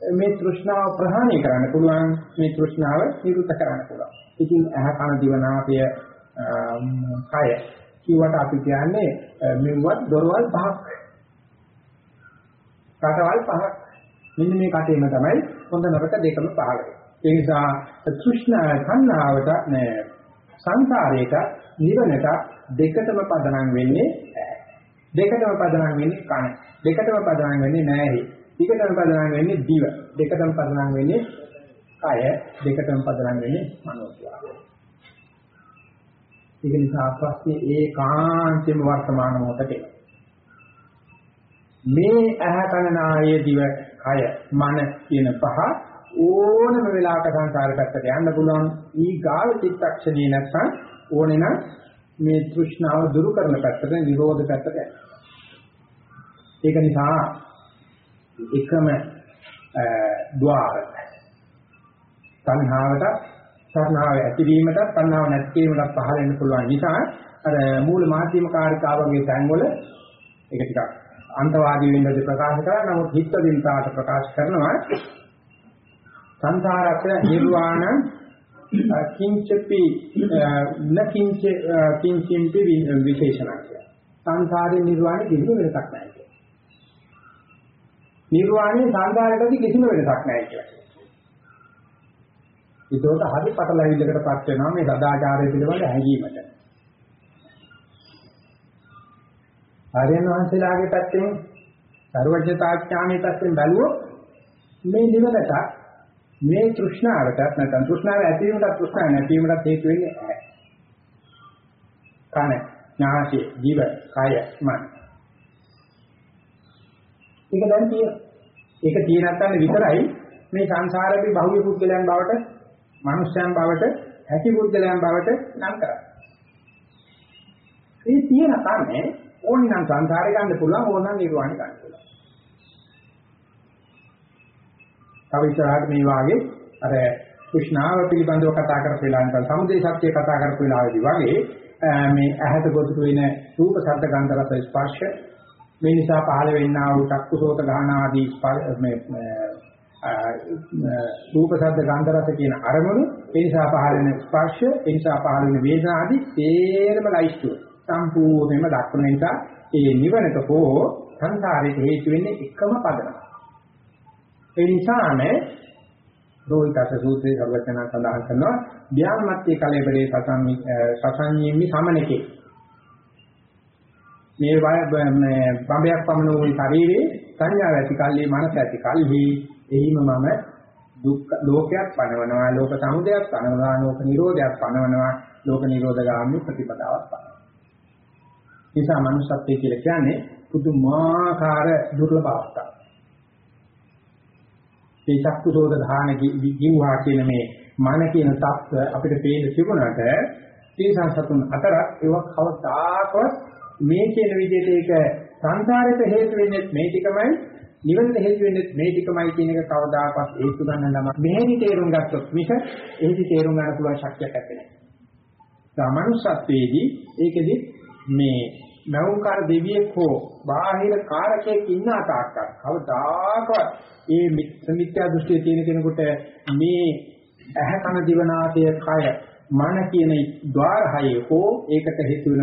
මේ තෘෂ්ණාව ප්‍රහාණය කරන්න පුළුවන් මේ තෘෂ්ණාව නිරුද්ධ කරන්න පුළුවන්. ඉතින් ඇහ කන දිව නාසය කය කිව්වට අපි කියන්නේ මෙව්වත් දොරවල් පහක් රටවල් පහක්. මෙන්න මේ කටේම තමයි හොඳ නරක දෙකම පහළ ඒ නිසා තෘෂ්ණා කන්නාවට නෑ සංසාරේට නිවනට දෙකටම පදනම් වෙන්නේ දෙකටම පදනම් වෙන්නේ කන. දෙකටම පදනම් වෙන්නේ නෑහි දෙකටම පදනම් වෙන්නේ දිව. දෙකටම පදනම් වෙන්නේ කය. දෙකටම පදනම් වෙන්නේ මනෝස්වාද ඒක නිසා ප්‍රශ්නේ ඒකාන්තයෙන්ම වර්තමාන මොහොතේ. මේ ඇහ කන නාය දිව කය මන කියන පහ ඕනම වෙලාවක සංසාර පැත්තට යන්න පුළුවන් ඊ ගාව චිත්තක්ෂණේ නැත්නම් ඕනේ නම් මේ තෘෂ්ණාව දුරු කරන පැත්තට නිරෝධ පැත්තට යන්න. ඒක නිසා එකම ద్వාර තණ්හාවට තණ්හාව ඇතිවීමට තණ්හාව නැතිවීමට පහළ වෙන්න පුළුවන් නිසා අර මූල මාධ්‍යම කාර්යකාවගේ තැන්වල ඒක ටිකක් අන්තවාදී වෙන්නද ප්‍රකාශ කරා නමුත් හිත වින්තාට ප්‍රකාශ කරනවා සංසාරක නිර්වාණ කිංචපි නකිංච කිංචිම්පි විශේෂණය සංසාරේ නිර්වාණය කිසිම වෙනසක් නැහැ කියන්නේ. නිර්වාණය සංසාරයටදී කිසිම වෙනසක් නැහැ කියන්නේ. ඒකෝට හරි පටලැවිල්ලකටපත් වෙනවා මේ සදාචාරය පිළිබඳ හැඟීමට. ආර්යයන් වහන්සේලාගේ පැත්තෙන් සර්වඥතාඥානයේ පැත්තෙන් බැලුවොත් මේ නිවනට මේ තෘෂ්ණාවට නැත්නම් තෘෂ්ණාව ඇතිවීමට තෘෂ්ණාව නැතිවීමට හේතු වෙන්නේ ඇහැ. කන, නාසය, ජීව, කය, මන. ඒක දැන් තියෙන. ඒක තියෙන නැත්නම් විතරයි මේ සංසාරේ බහුව පුද්ගලයන් බවට, මනුෂ්‍යයන් බවට, හැකි පුද්ගලයන් බවට නම් කරන්නේ. ඒ තියෙන කන්නේ ඕනනම් සංසාරේ ගන්න පුළුවන් ඕනනම් නිර්වාණය ගන්න පුළුවන්. තව ඉස්සරහට මේ වාගේ අර කෘෂ්ණාව පිළිබඳව කතා කරපු වෙලාවට සමුදේ සත්‍ය කතා කරපු වෙලාවේදී වගේ මේ ඇහැට ගොදුරු වෙන රූප ශබ්ද ගන්ධ රස ස්පර්ශ මේ නිසා පහළ වෙන්නා වූ චක්කුසෝත ගාන ආදී මේ රූප ශබ්ද ගන්ධ රස කියන අරමුණු ඒ නිසා පහළ වෙන ස්පර්ශ ඒ නිසා පහළ වෙන වේදනා ආදී තේරම ලයිස්තුව සම්පූර්ණයෙන්ම දක්වන නිසා ඒ නිවනට හෝ සංසාරයට හේතු වෙන්නේ එකම පදනම. ඒ නිසාම රෝහිතස සූත්‍රයේ සර්වචන සඳහන් කරනවා ධ්‍යානමත්‍ය කලෙබරේ සසං සසංයීමි සමනකේ මේ මේ බඹයක් පමණ වූ ශරීරේ සංඥා ඇති කල්හි මනස ඇති කල්හි එහිම මම දුක් ලෝකයක් පනවනවා ලෝක සමුදයක් පනවනවා ලෝක නිරෝධයක් පනවනවා ලෝක නිරෝධ ගාමී ප්‍රතිපදාවක් පනවනවා නිසා මනුස්සත්වයේ කියලා කියන්නේ පුදුමාකාර දුර්ලභ අවස්ථාවක් මේ චක්කුසෝද ධාන ජීවහා කියන මේ මන කියන தත්ත්ව අපිට පේන තිබුණාට තීසං සතුන් අතර ඒවා කවදාකවත් මේ කියන විදිහට ඒක සංසාරයට හේතු වෙන්නේ මේ ටිකමයි නිවනට හේතු වෙන්නේ මේ ටිකමයි කියන එක කවදාකවත් හේතු ගන්න ළම මෙහෙදි තේරුම් ගත්තොත් මිස එහෙදි තේරුම් ගන්න පුළුවන් ශක්තියක් නැත්තේ. සාමනුස්සත්වයේදී ඒකෙදි මේ නවුකාර දෙවියෙක් හෝ බාහිර කාරකයක් ඉන්න තාක්කක් කවදාකවත් ඒ මිත්‍යා දෘෂ්ටියේ තියෙන කෙනෙකුට මේ ඇහ කන දිවනාසය කය මන කියන ద్వාර හයේ හෝ ඒකට හේතු වෙන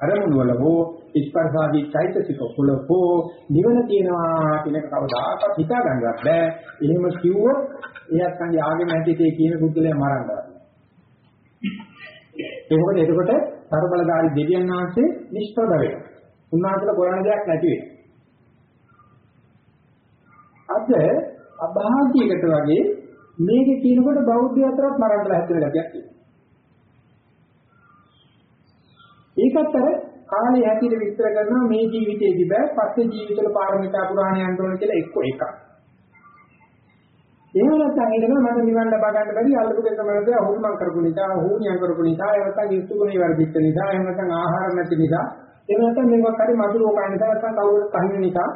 අරමුණු වල හෝ ස්පර්ශාදී චෛතසික වල හෝ නිවන තියෙනවා කියන කවදාකවත් හිතා ගන්නවත් බෑ. එහෙම කිව්වොත් එයාත් කන්ගේ ආගෙම ඇද්දිතේ කියන බුද්ධලයා මරන්නවා. ඒ මොකද එතකොට සර්බලධාරී දෙවියන් වහන්සේ නිෂ්ප්‍රද වෙනවා. උන්වහන්සේට කරන්න දෙයක් නැති වෙනවා. අද අභාග්‍යයකට වගේ මේක කියනකොට බෞද්ධ අතරත් මරන්න හැදෙන ගැටියක් තියෙනවා. ඒකත් අර කාලේ හැටියට විස්තර කරනවා මේ ජීවිතේදී බෑ පස්සේ ජීවිතවල පාරමිතා පුරාණ යන්න ඕන කියලා එක්ක එකක්. එහෙම නැත්නම් හිතනවා මට නිවන් ලබා ගන්න බැරි අල්ලපු දෙක මනසේ අහුම්මන් කරපු නිසා හුණියම් කරපු නිසා එහෙම නැත්නම් යුතුයුනේ වර්ධිත නිසා එහෙම නැත්නම් ආහාර නැති නිසා එහෙම නැත්නම් මේක හරි මధుරෝ කන්න නිසා නැත්නම් කවුරුත් කහින නිසා.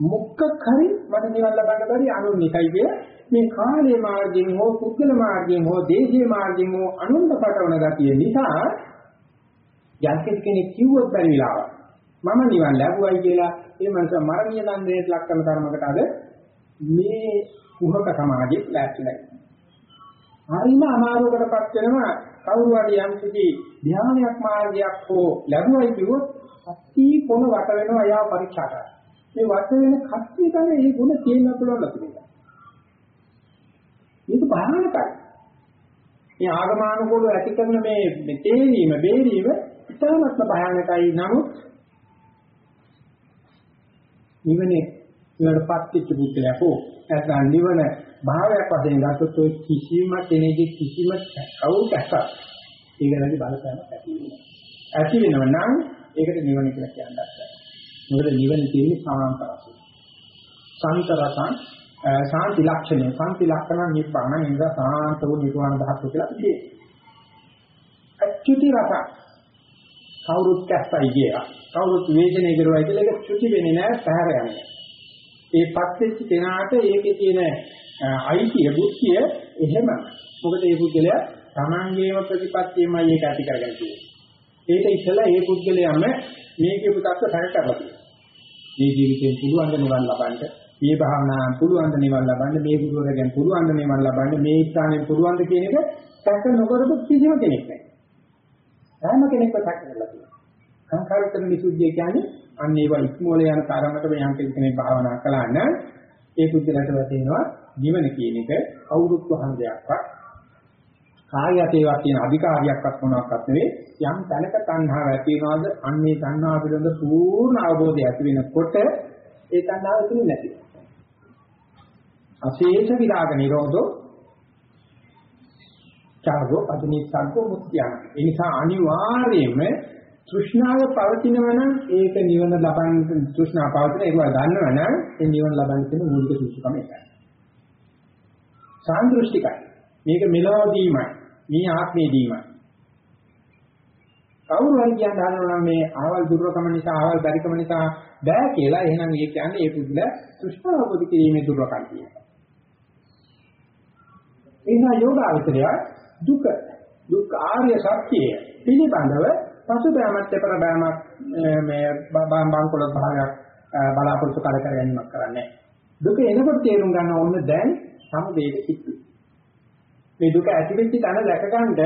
මුක්ක හරි මට නිවන් ලබන්න බැරි අනුන්නිකයි කිය. මේ කාලේ මාර්ගයෙන් හෝ පුද්ගල මාර්ගයෙන් හෝ දේශීය මාර්ගයෙන් හෝ අනුන්ට පටවන ගතිය නිසා යම් කෙනෙක් කිව්වොත් බැරි වෙලාවක් මම නිවන් ලැබුවයි කියලා ඒ මනස මරණීය දණ්ඩයට ලක් කරන තරමකට අද මේ කුහක සමාජයේ ලැස්තිලා හරිම අමාරුවකටපත් වෙනවා කවුරු හරි යම් කිසි ධ්‍යානයක් මාර්ගයක් හෝ ලැබුවයි කිව්වොත් අත්ති කොන වට වෙනවා යා පරීක්ෂා කරා. මේ වට වෙන කට්ටිය තමයි මේ ගුණ තියෙන්න පුළුවන් ලකුණු. මේක භයානකයි. මේ ආගමානුකූලව ඇති කරන මේ තේරීම බේරීම ඉතාමත්ම භයානකයි නමුත් නිවනේ නිවනපත් වෙච්ච පුද්ගලයා හෝ නැත්නම් නිවන භාවයක් වශයෙන් ගත්තොත් ඔය කිසිම කෙනෙකුගේ කිසිම කවුරුත් ඇත්ත ඒක නැති බලපෑමක් ඇති වෙනවා. ඇති වෙනව නම් ඒකට නිවන කියලා කියන්නත් බෑ. මොකද නිවන තියෙන්නේ සාන්ත රසය. සාන්ත රසං සාන්ති ලක්ෂණය සාන්ති ලක්ෂණ නිබ්බාන ඉඳ සාන්ත වූ නිර්වාණ ධාතු කියලා කියනවා. අච්චුති රස කවුරුත් කැස්සයි කියලා. කවුරුත් වේදනේ කරුවයි කියලා ඒක චුති වෙන්නේ නැහැ පැහැර යන්නේ. ඒ පත්වෙච්ච කෙනාට ඒකේ තියෙන අයිතිය බුද්ධිය එහෙම. මොකද ඒ පුද්ගලයා තමන්ගේම ප්‍රතිපත්තියමයි ඒක ඇති කරගෙන තියෙන්නේ. ඒක ඉස්සලා ඒ පුද්ගලයාම මේ කියපු தත්ත සැකකරලා තියෙනවා. මේ ජීවිතයෙන් පුළුවන් ද නිවන් ලබන්න, මේ භාවනාවෙන් පුළුවන් ද නිවන් ලබන්න, මේ බුදුරගෙන් පුළුවන් ද නිවන් ලබන්න, මේ ස්ථානයෙන් පුළුවන් ද කියන එක සැක නොකරපු කිසිම කෙනෙක් නැහැ. හැම කෙනෙක්ම සැක කරලා තියෙනවා. සංඛාරිතන විසුද්ධිය කියන්නේ අන්න ඒවා ඉක්මෝල යන තරමට මේ යම් කෙනෙක් භාවනා කළා නම් ඒ පුද්ගලට වැටෙනවා නිවන කියන එක කවුරුත් වහන් දෙයක්වත් කායයතේවත් තියෙන අධිකාරියක්වත් මොනවාක්වත් නෙවෙයි. යම් තැනක තණ්හාව ඇති වෙනවද අන්නේ තණ්හාව පිළිබඳ පූර්ණ අවබෝධය ඇති වෙනකොට ඒ තණ්හාව තුනේ නැති අශේෂ විරාග නිරෝධෝ චාගෝ අධිනිස්සග්ගෝ මුක්තියං ඒ නිසා අනිවාර්යයෙන්ම තෘෂ්ණාව පවතිනවා නම් ඒක නිවන ලබන්න තෘෂ්ණාව පවතින ඒක ගන්නවා නම් ඒ නිවන ලබන්න තියෙන මූලික සුසුකම එකයි. සාන්දෘෂ්ටිකයි. මේක මෙලොවදීමයි. මේ ආත්මේදීමයි. කවුරු හරි කියන්න හදනවා නම් මේ ආවල් දුර්වකම නිසා ආවල් බැරිකම නිසා බෑ කියලා එහෙනම් ඒ කියන්නේ ඒ පුදුල තෘෂ්ණාව පොදි කිරීමේ දුර්වකම් කියනවා. එනවා යෝගාවචරය දුක දුක් ආර්ය සත්‍යය පිළිබඳව පසුබෑමත් දෙපර බෑමක් මේ බංකොල භාගයක් බලාපොරොත්තු කර කර ගැනීමක් කරන්නේ දුක එනකොට තේරුම් ගන්න ඕන දැන් සමුදේද කිත්තු මේ දුක ඇති වෙච්ච තැන දැක ගන්නට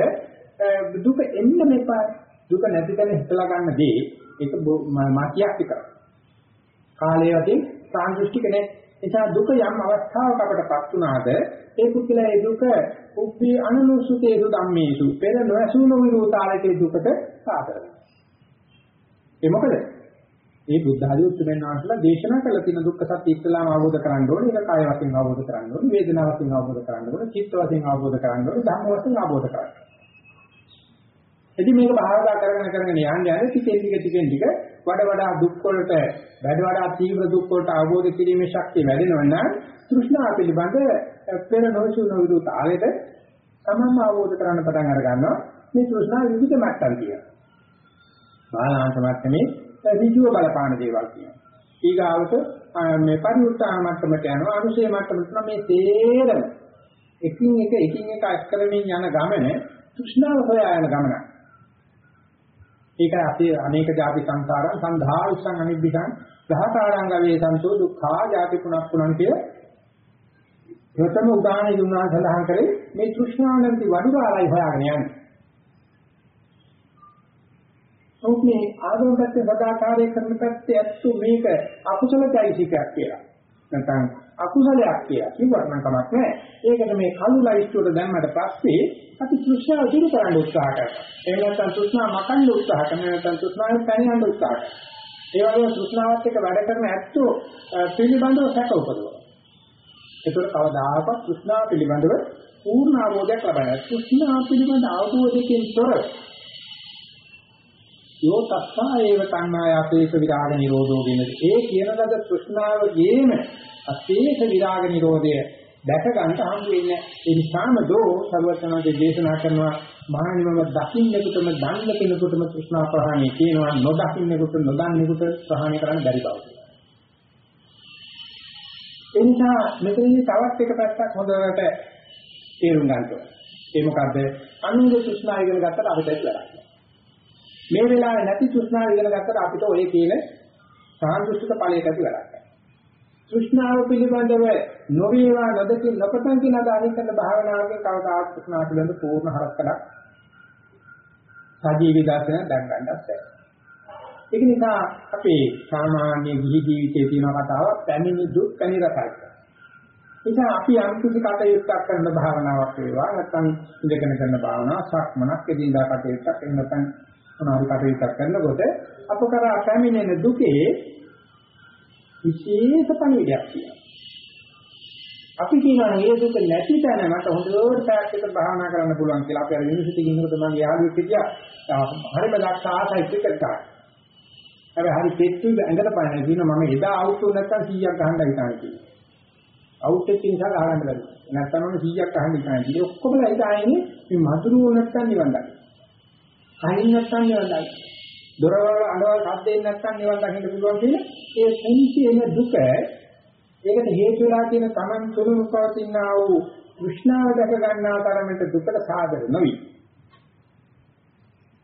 දුක එන්න මෙපා දුක නැති තැන හිතලා ගන්න දේ ඒක මාතියක් විතරයි. කාලය වශයෙන් සාන්දෘෂ්ටික නැහැ. නිසා දුක යම් අවස්ථාවක අපටපත් වුණාද ඒ පුද්ගලයා ඒ දුක උප්පී අනුසුතේසු ධම්මේසු පෙර නොඇසුණු විරෝධාලකේ දුකට සාදර. ඒ මොකද? මේ බුද්ධ ආදී උත්තරයන් වහන්සේලා දේශනා කළ තියෙන දුක්ඛ සත්‍ය ඉස්ලාම අවබෝධ කරගන්න ඕනේ. ඒක කාය වශයෙන් අවබෝධ කරගන්න ඕනේ. වේදනා වශයෙන් අවබෝධ කරගන්න ඕනේ. චිත්ත වශයෙන් අවබෝධ කරගන්න ඕනේ. ධම්ම වශයෙන් අවබෝධ කරගන්න. ඉතින් මේක භාවනා කරගෙන කරගෙන යන්න යන ටිකෙන් ටික ටිකෙන් ටික වඩා වඩා දුක් වලට වැඩ වඩා තීව්‍ර දුක් වලට අවබෝධ කිරීමේ ශක්තිය වැඩෙනවා නම් තෘෂ්ණාව පිළිබඳ පෙර නොසුන විරුද්ධ ආලෙට තමන්ම අවබෝධ කරගන්න පටන් අර ගන්නවා මේ තෘෂ්ණාව විවිධ මට්ටම් තියෙනවා. බාලාංශ මට්ටමේ ඍජුව බලපාන දේවල් කියනවා. ඊගාවට මේ පරිඋත්සාහ මට්ටමට යනවා අනුශේ මට්ටමට මේ තේරම එකින් එක එකින් එක අස්කරමින් යන ගමන තෘෂ්ණාව හොයා යන ගමනක්. ඒකයි අපි අනේක ಜಾති සංසාරං සංධා විසං අනිබ්බිසං දහකාරංග වේසන්තෝ දුක්ඛා ಜಾති පුනක් පුනන් කිය ප්‍රථම උදාහරණ දුන්නා සඳහන් කරේ මේ තෘෂ්ණාවන්ති වඩුවාලයි හොයාගෙන යන්නේ. ඔව් මේ ආගමකට සදාකාරය කරන පැත්තේ ඇත්තු මේක අකුසල চৈতසිකයක් කියලා. නැත්නම් අකුසලයක් කියලා කිව්වට නම් කමක් නැහැ. ඒකට මේ කළු ලයිස්ට්ුවට දැම්මට පස්සේ අපි තෘෂ්ණාව දුරු කරන්න උත්සාහ කරනවා. එහෙම නැත්නම් තෘෂ්ණාව මකන්න උත්සාහ කරනවා. නැත්නම් තෘෂ්ණාවෙන් පැනියන්න උත්සාහ කරනවා. ඒ වගේම තෘෂ්ණාවත් එක්ක වැඩ කරන ඇත්තෝ පිළිබඳව සැක උපදවනවා. ඒකට කවදාකවත් තෘෂ්ණාව පිළිබඳව පූර්ණ අවබෝධයක් ලබන්නේ. තෘෂ්ණාව පිළිබඳ අවබෝධයෙන් තොර යෝ තස්සා ඒව තණ්හාය අපේස විරාග නිරෝධෝ කියන ඒ කියන ලද තෘෂ්ණාවගේම අපේස විරාග නිරෝධය දැක ගන්නට හම් වෙන්නේ ඒ නිසාම දෝ සර්වඥාගේ දේශනා කරනවා මහණිමම දකින්නෙකුටම දන්න කෙනෙකුටම තෘෂ්ණා ප්‍රහාණය කියනවා නොදකින්නෙකුට නොදන්නෙකුට ප්‍රහාණය කරන්න බැරි බව. ඒ නිසා මෙතනදී තවත් එක පැත්තක් හොඳට තේරුම් ගන්න ඕනේ. ඒ මොකද්ද? අනුන්ගේ තෘෂ්ණාව ඉගෙන ගත්තට අපිට ඒක වැඩක් මේ වෙලාවේ නැති තෘෂ්ණාව ඉගෙන ගත්තට අපිට ඔය කියන සාන්දෘෂ්ටික ඵලයට ඇති වැඩක් නැහැ. තෘෂ්ණාව පිළිබඳව නොවේවා නොදකින් නොපතන් කියන අදාළි කරන භාවනාවකින් කවදාත් තෘෂ්ණාව පිළිබඳ පූර්ණ හරස්කලක් සජීවී දර්ශන දැක් ගන්නත් බැහැ. ඒක නිසා අපේ සාමාන්‍ය ගිහි ජීවිතයේ තියෙන කතාවක් පැමිණි දුක් කණි රසයි. නිසා අපි යම් කිසි කටයුත්තක් කරන භාවනාවක් වේවා නැත්නම් ඉඳගෙන කරන භාවනාවක් සක්මනක් එදිනදා කටයුත්තක් එහෙම නැත්නම් මොනවාරි කටයුත්තක් කරනකොට අප කරා පැමිණෙන දුකේ විශේෂ පණිවිඩයක් තියෙනවා. අපි කියනවා මේ දුක නැති තැන මට හොඳට පැයක් විතර භාවනා කරන්න පුළුවන් කියලා. අපි අර යුනිවර්සිටි ගිහිනකොට මම යාළුවෙක් හිටියා. හරිම දක්ෂ ආසයි ක්‍රිකට් කාර්. හැබැයි හරි පෙට්ටු ඇඟට පාන කියනවා මම එදා අවුට් වුණ නැත්නම් 100ක් ගහන්න හිතාන කියලා. අවුට් වෙච්ච නිසා ගහන්න බැරි. නැත්නම් මම 100ක් ගහන්න හිතාන. ඉතින් ඔක්කොම හිතාන්නේ මේ මధుරුව නැත්නම් නිවන් දකින්න. කයින් නැත්තම් නිවන් දකින්න. දොරවල් අඬවල් සද්දෙන් නැත්තම් නිවන් දකින්න පුළුවන් කියන ඒ කුංචි එන දුක ඒකට හේතු වෙලා තියෙන Taman තුරුම පවතිනා වූ විශ්නාව දැක ගන්නා තරමට දුකට සාදර නොවි.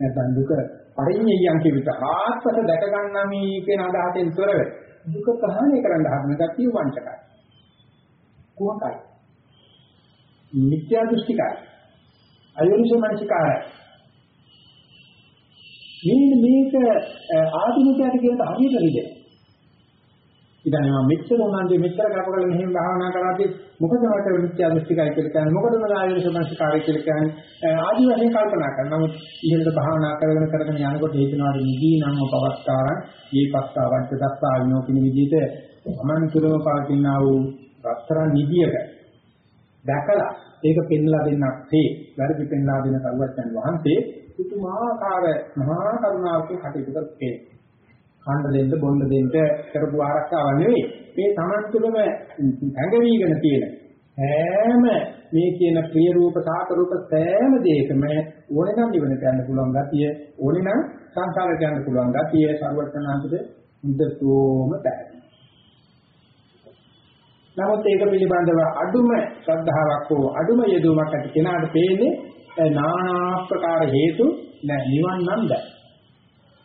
නැත්නම් දුක පරිඤ්ඤයයන් කියවිත ආත්මත දැක ගන්නා මේ කියන අදහසෙන් තොරව දුක ප්‍රහාණය කරන්න හදන ගැතිය වංචකයි. කුහකයි. මිත්‍යා දෘෂ්ටිකයි. අයෝනිසෝ මනසිකාරයි. මේ මේක ආධුනිකයට කියන හරියට රිදෙනවා. ඉතින් මම මෙච්චර උනන්දු මෙච්චර කරපගල මෙහෙම භාවනා කරාදී මොකද මට විත්‍යා දෘෂ්ටිකයි කියලා කියන්නේ මොකද මම ආයුෂ සංස්කාරය කියලා කියන්නේ ආදි වශයෙන් කල්පනා කරනවා. නමුත් ඉහළට භාවනා කරගෙන කරගෙන යනකොට හේතුනවා නිදී නම් පවස්කාරං මේ පස්සාවන්ත දස්සා විනෝකින විදිහට සමන්තරව පවතිනා වූ රත්තරන් නිදියක දැකලා ඒක පෙන්ලා දෙන්නක් තේ වැරදි පෙන්ලා දෙන කරුවචන් වහන්සේ පුදුමාකාර මහා කරුණාවකින් කටයුතු කරේ. කන්න දෙන්න බොන්න දෙන්න කරපු ආරක්ෂාවක් නෙවෙයි. මේ Taman තුළම ඇඟවිගෙන තියෙන හැම මේ කියන ප්‍රිය රූප සාත රූප සෑම දෙයකම ඕනේ නම් නිවනට යන්න පුළුවන් ගතිය ඕනේ නම් සංසාරයට යන්න පුළුවන් ගතිය සර්වඥාන්තද මුදතෝම පැහැදිලි. නමුත් ඒක පිළිබඳව අඩුම ශ්‍රද්ධාවක් හෝ අඩුම යෙදුමක් ඇති කෙනාට පේන්නේ නානා ප්‍රකාර හේතු නෑ නිවන් නම් බෑ.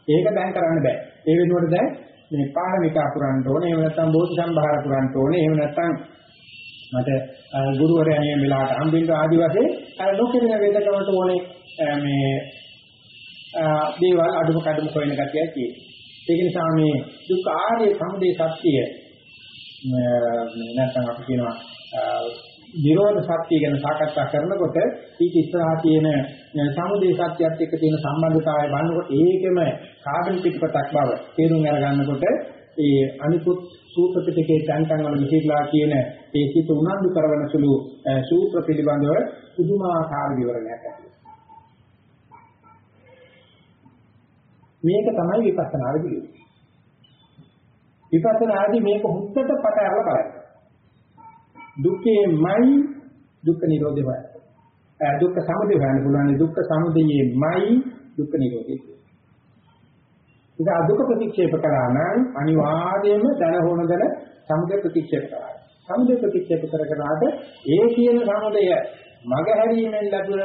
ඒක දැන් කරන්න බෑ. ඒ වෙනුවට දැන් මේ පාරමිතා පුරන්න ඕනේ. එහෙම නැත්නම් බෝධි සම්භාර පුරන්න ඕනේ. එහෙම නැත්නම් මට ගුරුවරයා නියම වෙලාවට හම්බෙන්න ආදි වශයෙන් අර නොකිරෙන වේදකමට ඕනේ මේ දේවල් අඩුම කඩම හොයන ගතියක් තියෙනවා. ඒක නිසා මේ දුක් ආර්ය සමුදය සත්‍ය නැත්නම් අපි කියනවා නිරෝධ සත්‍ය ගැන සාකච්ඡා කරනකොට ඊට ඉස්සරහා තියෙන සමුදය සත්‍යයත් එක්ක තියෙන සම්බන්ධතාවය බලනකොට ඒකෙම කාබන් පිටපතක් බව තේරුම් අරගන්නකොට ඒ අනිකුත් සූත්‍ර පිටකේ තැන්තන් වල විහිදලා කියන ඒ සිත උනන්දු කරවන සුළු සූත්‍ර පිළිබඳව පුදුමාකාර විවරණයක් ඇති මේක තමයි විපස්සනාවේ පිළිවෙල. විපස්සනාදී මේක හුත්තට පට අරලා බලන්න. දුකේමයි දුක්ඛ නිරෝධය දුක්ඛ සමුදය හොයන්න පුළුවන් දුක්ඛ සමුදයේමයි දුක්ඛ නිරෝධය. ඒක අදුක ප්‍රතික්ෂේප කරා නම් අනිවාර්යයෙන්ම ධන හොන දන සමුදය ප්‍රතික්ෂේප කරා. සමුදය ප්‍රතික්ෂේප කරකනාට ඒ කියන සමුදය මග හැරීමෙන් ලැබුණ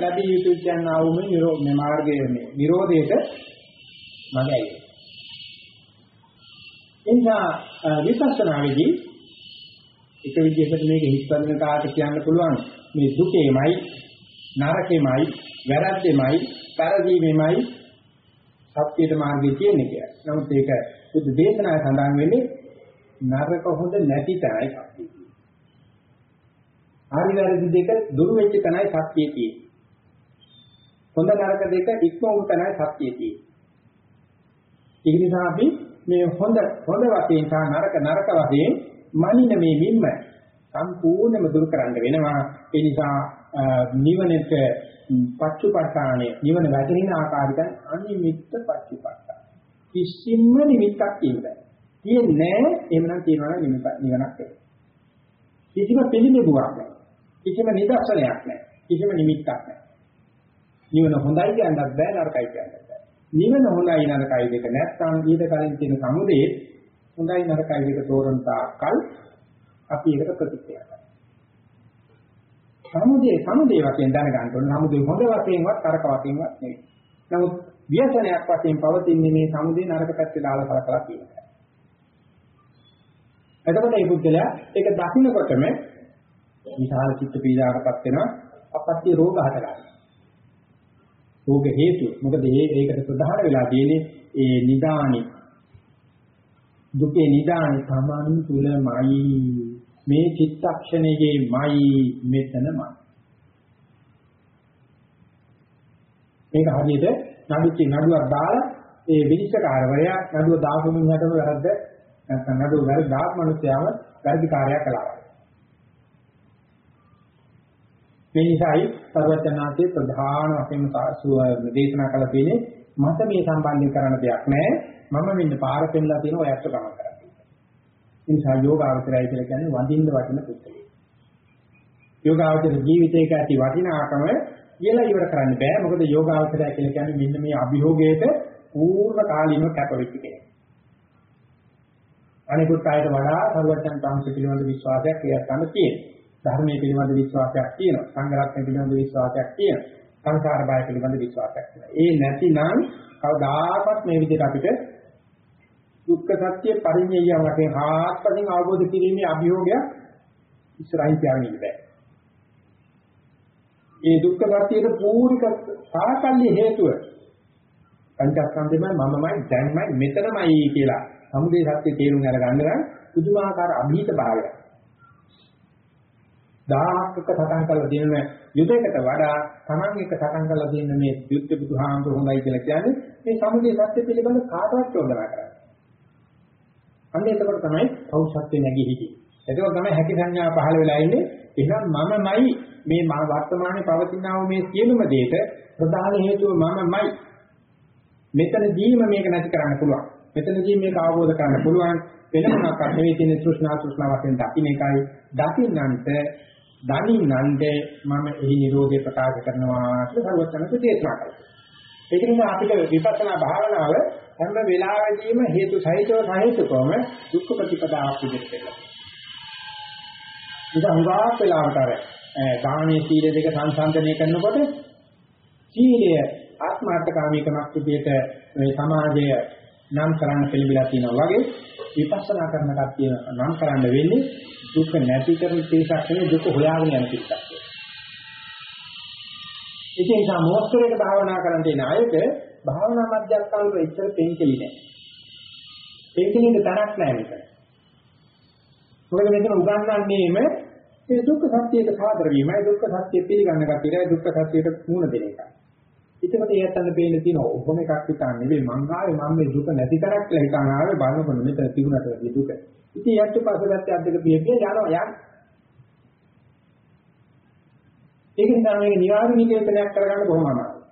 ලැබිය යුතු කියනා වූ මේ නිරෝධ මාර්ගයේ මේ නිරෝධයට මගයි. එනිසා විපස්සනාවේදී එක විදිහකට මේක හිස්වන්න කාට කියන්න පුළුවන් මේ දුකේමයි නරකෙමයි වැරද්දෙමයි පරිදීමෙමයි සත්‍යයට මාර්ගය කියන්නේ කියලා. නමුත් ඒක බුදු දේශනාවේ සඳහන් වෙන්නේ නරක හොඳ නැති තැනයි සත්‍යය. හරි වැරදි දෙක දුරු වෙච්ච තැනයි සත්‍යය තියෙන්නේ. හොඳ නරක දෙක ඉක්ම වූ තැනයි සත්‍යය තියෙන්නේ. ඒක නිසා අපි මේ හොඳ හොඳ වශයෙන් සහ නරක නරක වශයෙන් මනින මේ මිම්ම සම්පූර්ණයෙන්ම දුරු කරන්න වෙනවා. ඒ නිසා නිවනට පච්චුපට්ඨානේ නිවන වැටෙන ආකාරයට අනිමිත්ත පච්චුපට්ඨාන. කිසිම නිමිත්තක් කියන්නේ තියෙන්නේ එහෙමනම් තියෙනවා නිමිත නිවනක් ඒක. කිසිම පිළිඹුවක් නැහැ. කිසිම නිදර්ශනයක් නැහැ. කිසිම නිමිත්තක් නැහැ. නිවන හොඳයි කියන්නත් බෑ නරකයි කියන්නත් බෑ. නිවන හොඳයි නරකයි දෙක නැත්නම් ඊට කලින් තියෙන සමුදේ හොඳයි නරකයි දෙක තෝරන තාක්කල් අපි ඒකට ප්‍රතික්‍රියා කරනවා. සමුදේ සමුදේ වශයෙන් දැනගන්න ඕනේ. සමුදේ හොඳ වශයෙන්වත් නරක වශයෙන්වත් නෙවෙයි. නමුත් ව්‍යසනයක් වශයෙන් පවතින්නේ මේ සමුදේ නරක පැත්තේ දාලා කලකලා තියෙනවා. එතකොට මේ බුද්ධලයා ඒක දකින්නකොටම විශාල චිත්ත පීඩාවකටපත් වෙනවා. අපත්‍ය රෝග හට ගන්නවා. රෝග හේතු මොකද මේකට ප්‍රධාන වෙලා තියෙන්නේ ඒ නිදානි දුකේ නිදාන තමන් තුලමයි මේ චිත්තක්ෂණයේමයි මෙතනමයි මේක හරියට නඩුච්චි නඩුවක් දාලා ඒ විනිශ්චයකාරවරයා නඩුව දාපු මිනිහටම වැරද්ද නැත්නම් නඩුව වැරද්ද දාපු මිනිහයාම වැරදි කාර්යයක් කළා. මේ නිසායි සර්වඥාන්සේ ප්‍රධාන වශයෙන් දේශනා කළ තියෙන්නේ මට මේ සම්බන්ධයෙන් කරන්න දෙයක් නැහැ. මම මෙන්න පාර පෙන්නලා තියෙන ඔයත් ගමන් කරන්නේ. ඒ නිසා යෝගාවචරය කියලා කියන්නේ වඳින්න වටින පුද්ගලයෙක්. යෝගාවචර ජීවිතයක ඇති වටිනාකම කියලා ඉවර කරන්න බෑ. මොකද යෝගාවචරය කියලා කියන්නේ මෙන්න මේ අභියෝගයට පූර්ණ කාලීනව කැපවෙච්ච කෙනෙක්. අනිකුත් අයට වඩා සර්වඥ තාංශ පිළිබඳ විශ්වාසයක් එයාට ගන්න තියෙනවා. ධර්මයේ පිළිබඳ විශ්වාසයක් තියෙනවා. සංඝ රත්නය පිළිබඳ විශ්වාසයක් තියෙනවා. සංසාර බය පිළිබඳ විශ්වාසයක් තියෙනවා. ඒ නැතිනම් කවදාකවත් මේ විදිහට අපිට දුක්ඛ සත්‍ය පරිඤ්ඤය වශයෙන් ආත්මයෙන් අවබෝධ කිරීමේ අභියෝගයක් ඉස්සරහින් තියාගෙන ඉන්න බෑ. ඒ දුක්ඛ සත්‍යයේ පූර්ණක සාකල්‍ය හේතුව පංචස්කන්ධෙමයි මමමයි දැන්මයි මෙතනමයි කියලා සමුදේ සත්‍ය තේරුම් අරගන්න නම් පුදුමාකාර අභීත භාවයක්. දහහක්ක සටන් කරලා දෙන යුදයකට වඩා Taman එක සටන් කරලා දෙන මේ යුද්ධ බුදුහාමුදුර හොඳයි කියලා කියන්නේ මේ සමුදේ සත්‍ය පිළිබඳ කාටවත් චෝදනා කරන්නේ. අන්න එතකොට තමයි පෞෂත්වේ නැගී හිටියේ. එතකොට තමයි හැකි සංඥා පහළ වෙලා ඉන්නේ. එහෙනම් මමමයි මේ මම වර්තමානයේ පවතිනා වූ මේ සියලුම දේට ප්‍රධාන හේතුව මමමයි. මෙතනදීම මේක නැති කරන්න පුළුවන්. මෙතනදී මේක අවබෝධ කරගන්න පුළුවන්. වෙන මොනක්වත් නෙවෙයි තියෙන තෘෂ්ණා තෘෂ්ණා වශයෙන් දකින්න එකයි. දකින්නන්ට දනින්නන්ට මම එහි නිරෝධය ප්‍රකාශ කරනවා කියලා සර්වඥන්ත දේශනා කළා. ඒක නිසා අපිට විපස්සනා භාවනාව හැම වෙලාවෙදීම හේතු සහිතව සහිතවම දුක්ඛ ප්‍රතිපදාවක් විදිහට වෙනවා. ඒක හුඟක් වෙලාවට අර දානීය සීල දෙක සංසන්දනය කරනකොට සීලය ආත්මාර්ථකාමීකමක් විදිහට මේ සමාජය නම් කරන්න පිළිබිලා තියෙනවා වගේ විපස්සනා කරන කට්ටිය නම් කරන්න වෙන්නේ දුක නැති කරන තේසක් නෙවෙයි දුක හොයාගෙන යන තේසක්. ඒ නිසා මොස්තරේට භාවනා කරන්න තියෙන අයට භාවනා මධ්‍යස්ථාන වල ඉච්ඡර පෙන්කෙලි නැහැ. පෙන්කෙලින්ද තරක් නැහැ මේක. මොකද මෙතන උගන්වන්නේම මේ දුක්ඛ සත්‍යයට සාදර වීමයි දුක්ඛ සත්‍ය පිළිගන්න කතියයි දුක්ඛ සත්‍යයට මුණ දෙන එකයි. එතකොට ඒ යත්තන්න පේන්න තියෙන ඔහොම එකක් විතර නෙවෙයි මං ආවේ මම මේ දුක නැති කරක් කියලා හිතාන ආවේ බලනකොට මෙතන තිබුණට වැඩි දුක. ඉතින් යැත්ත පස්සට අද්දක පියපිය යනවා යන්න. ඒක නිසා මේක නිවාරි නිකේතනයක් කරගන්න කොහොම අමාරුයි.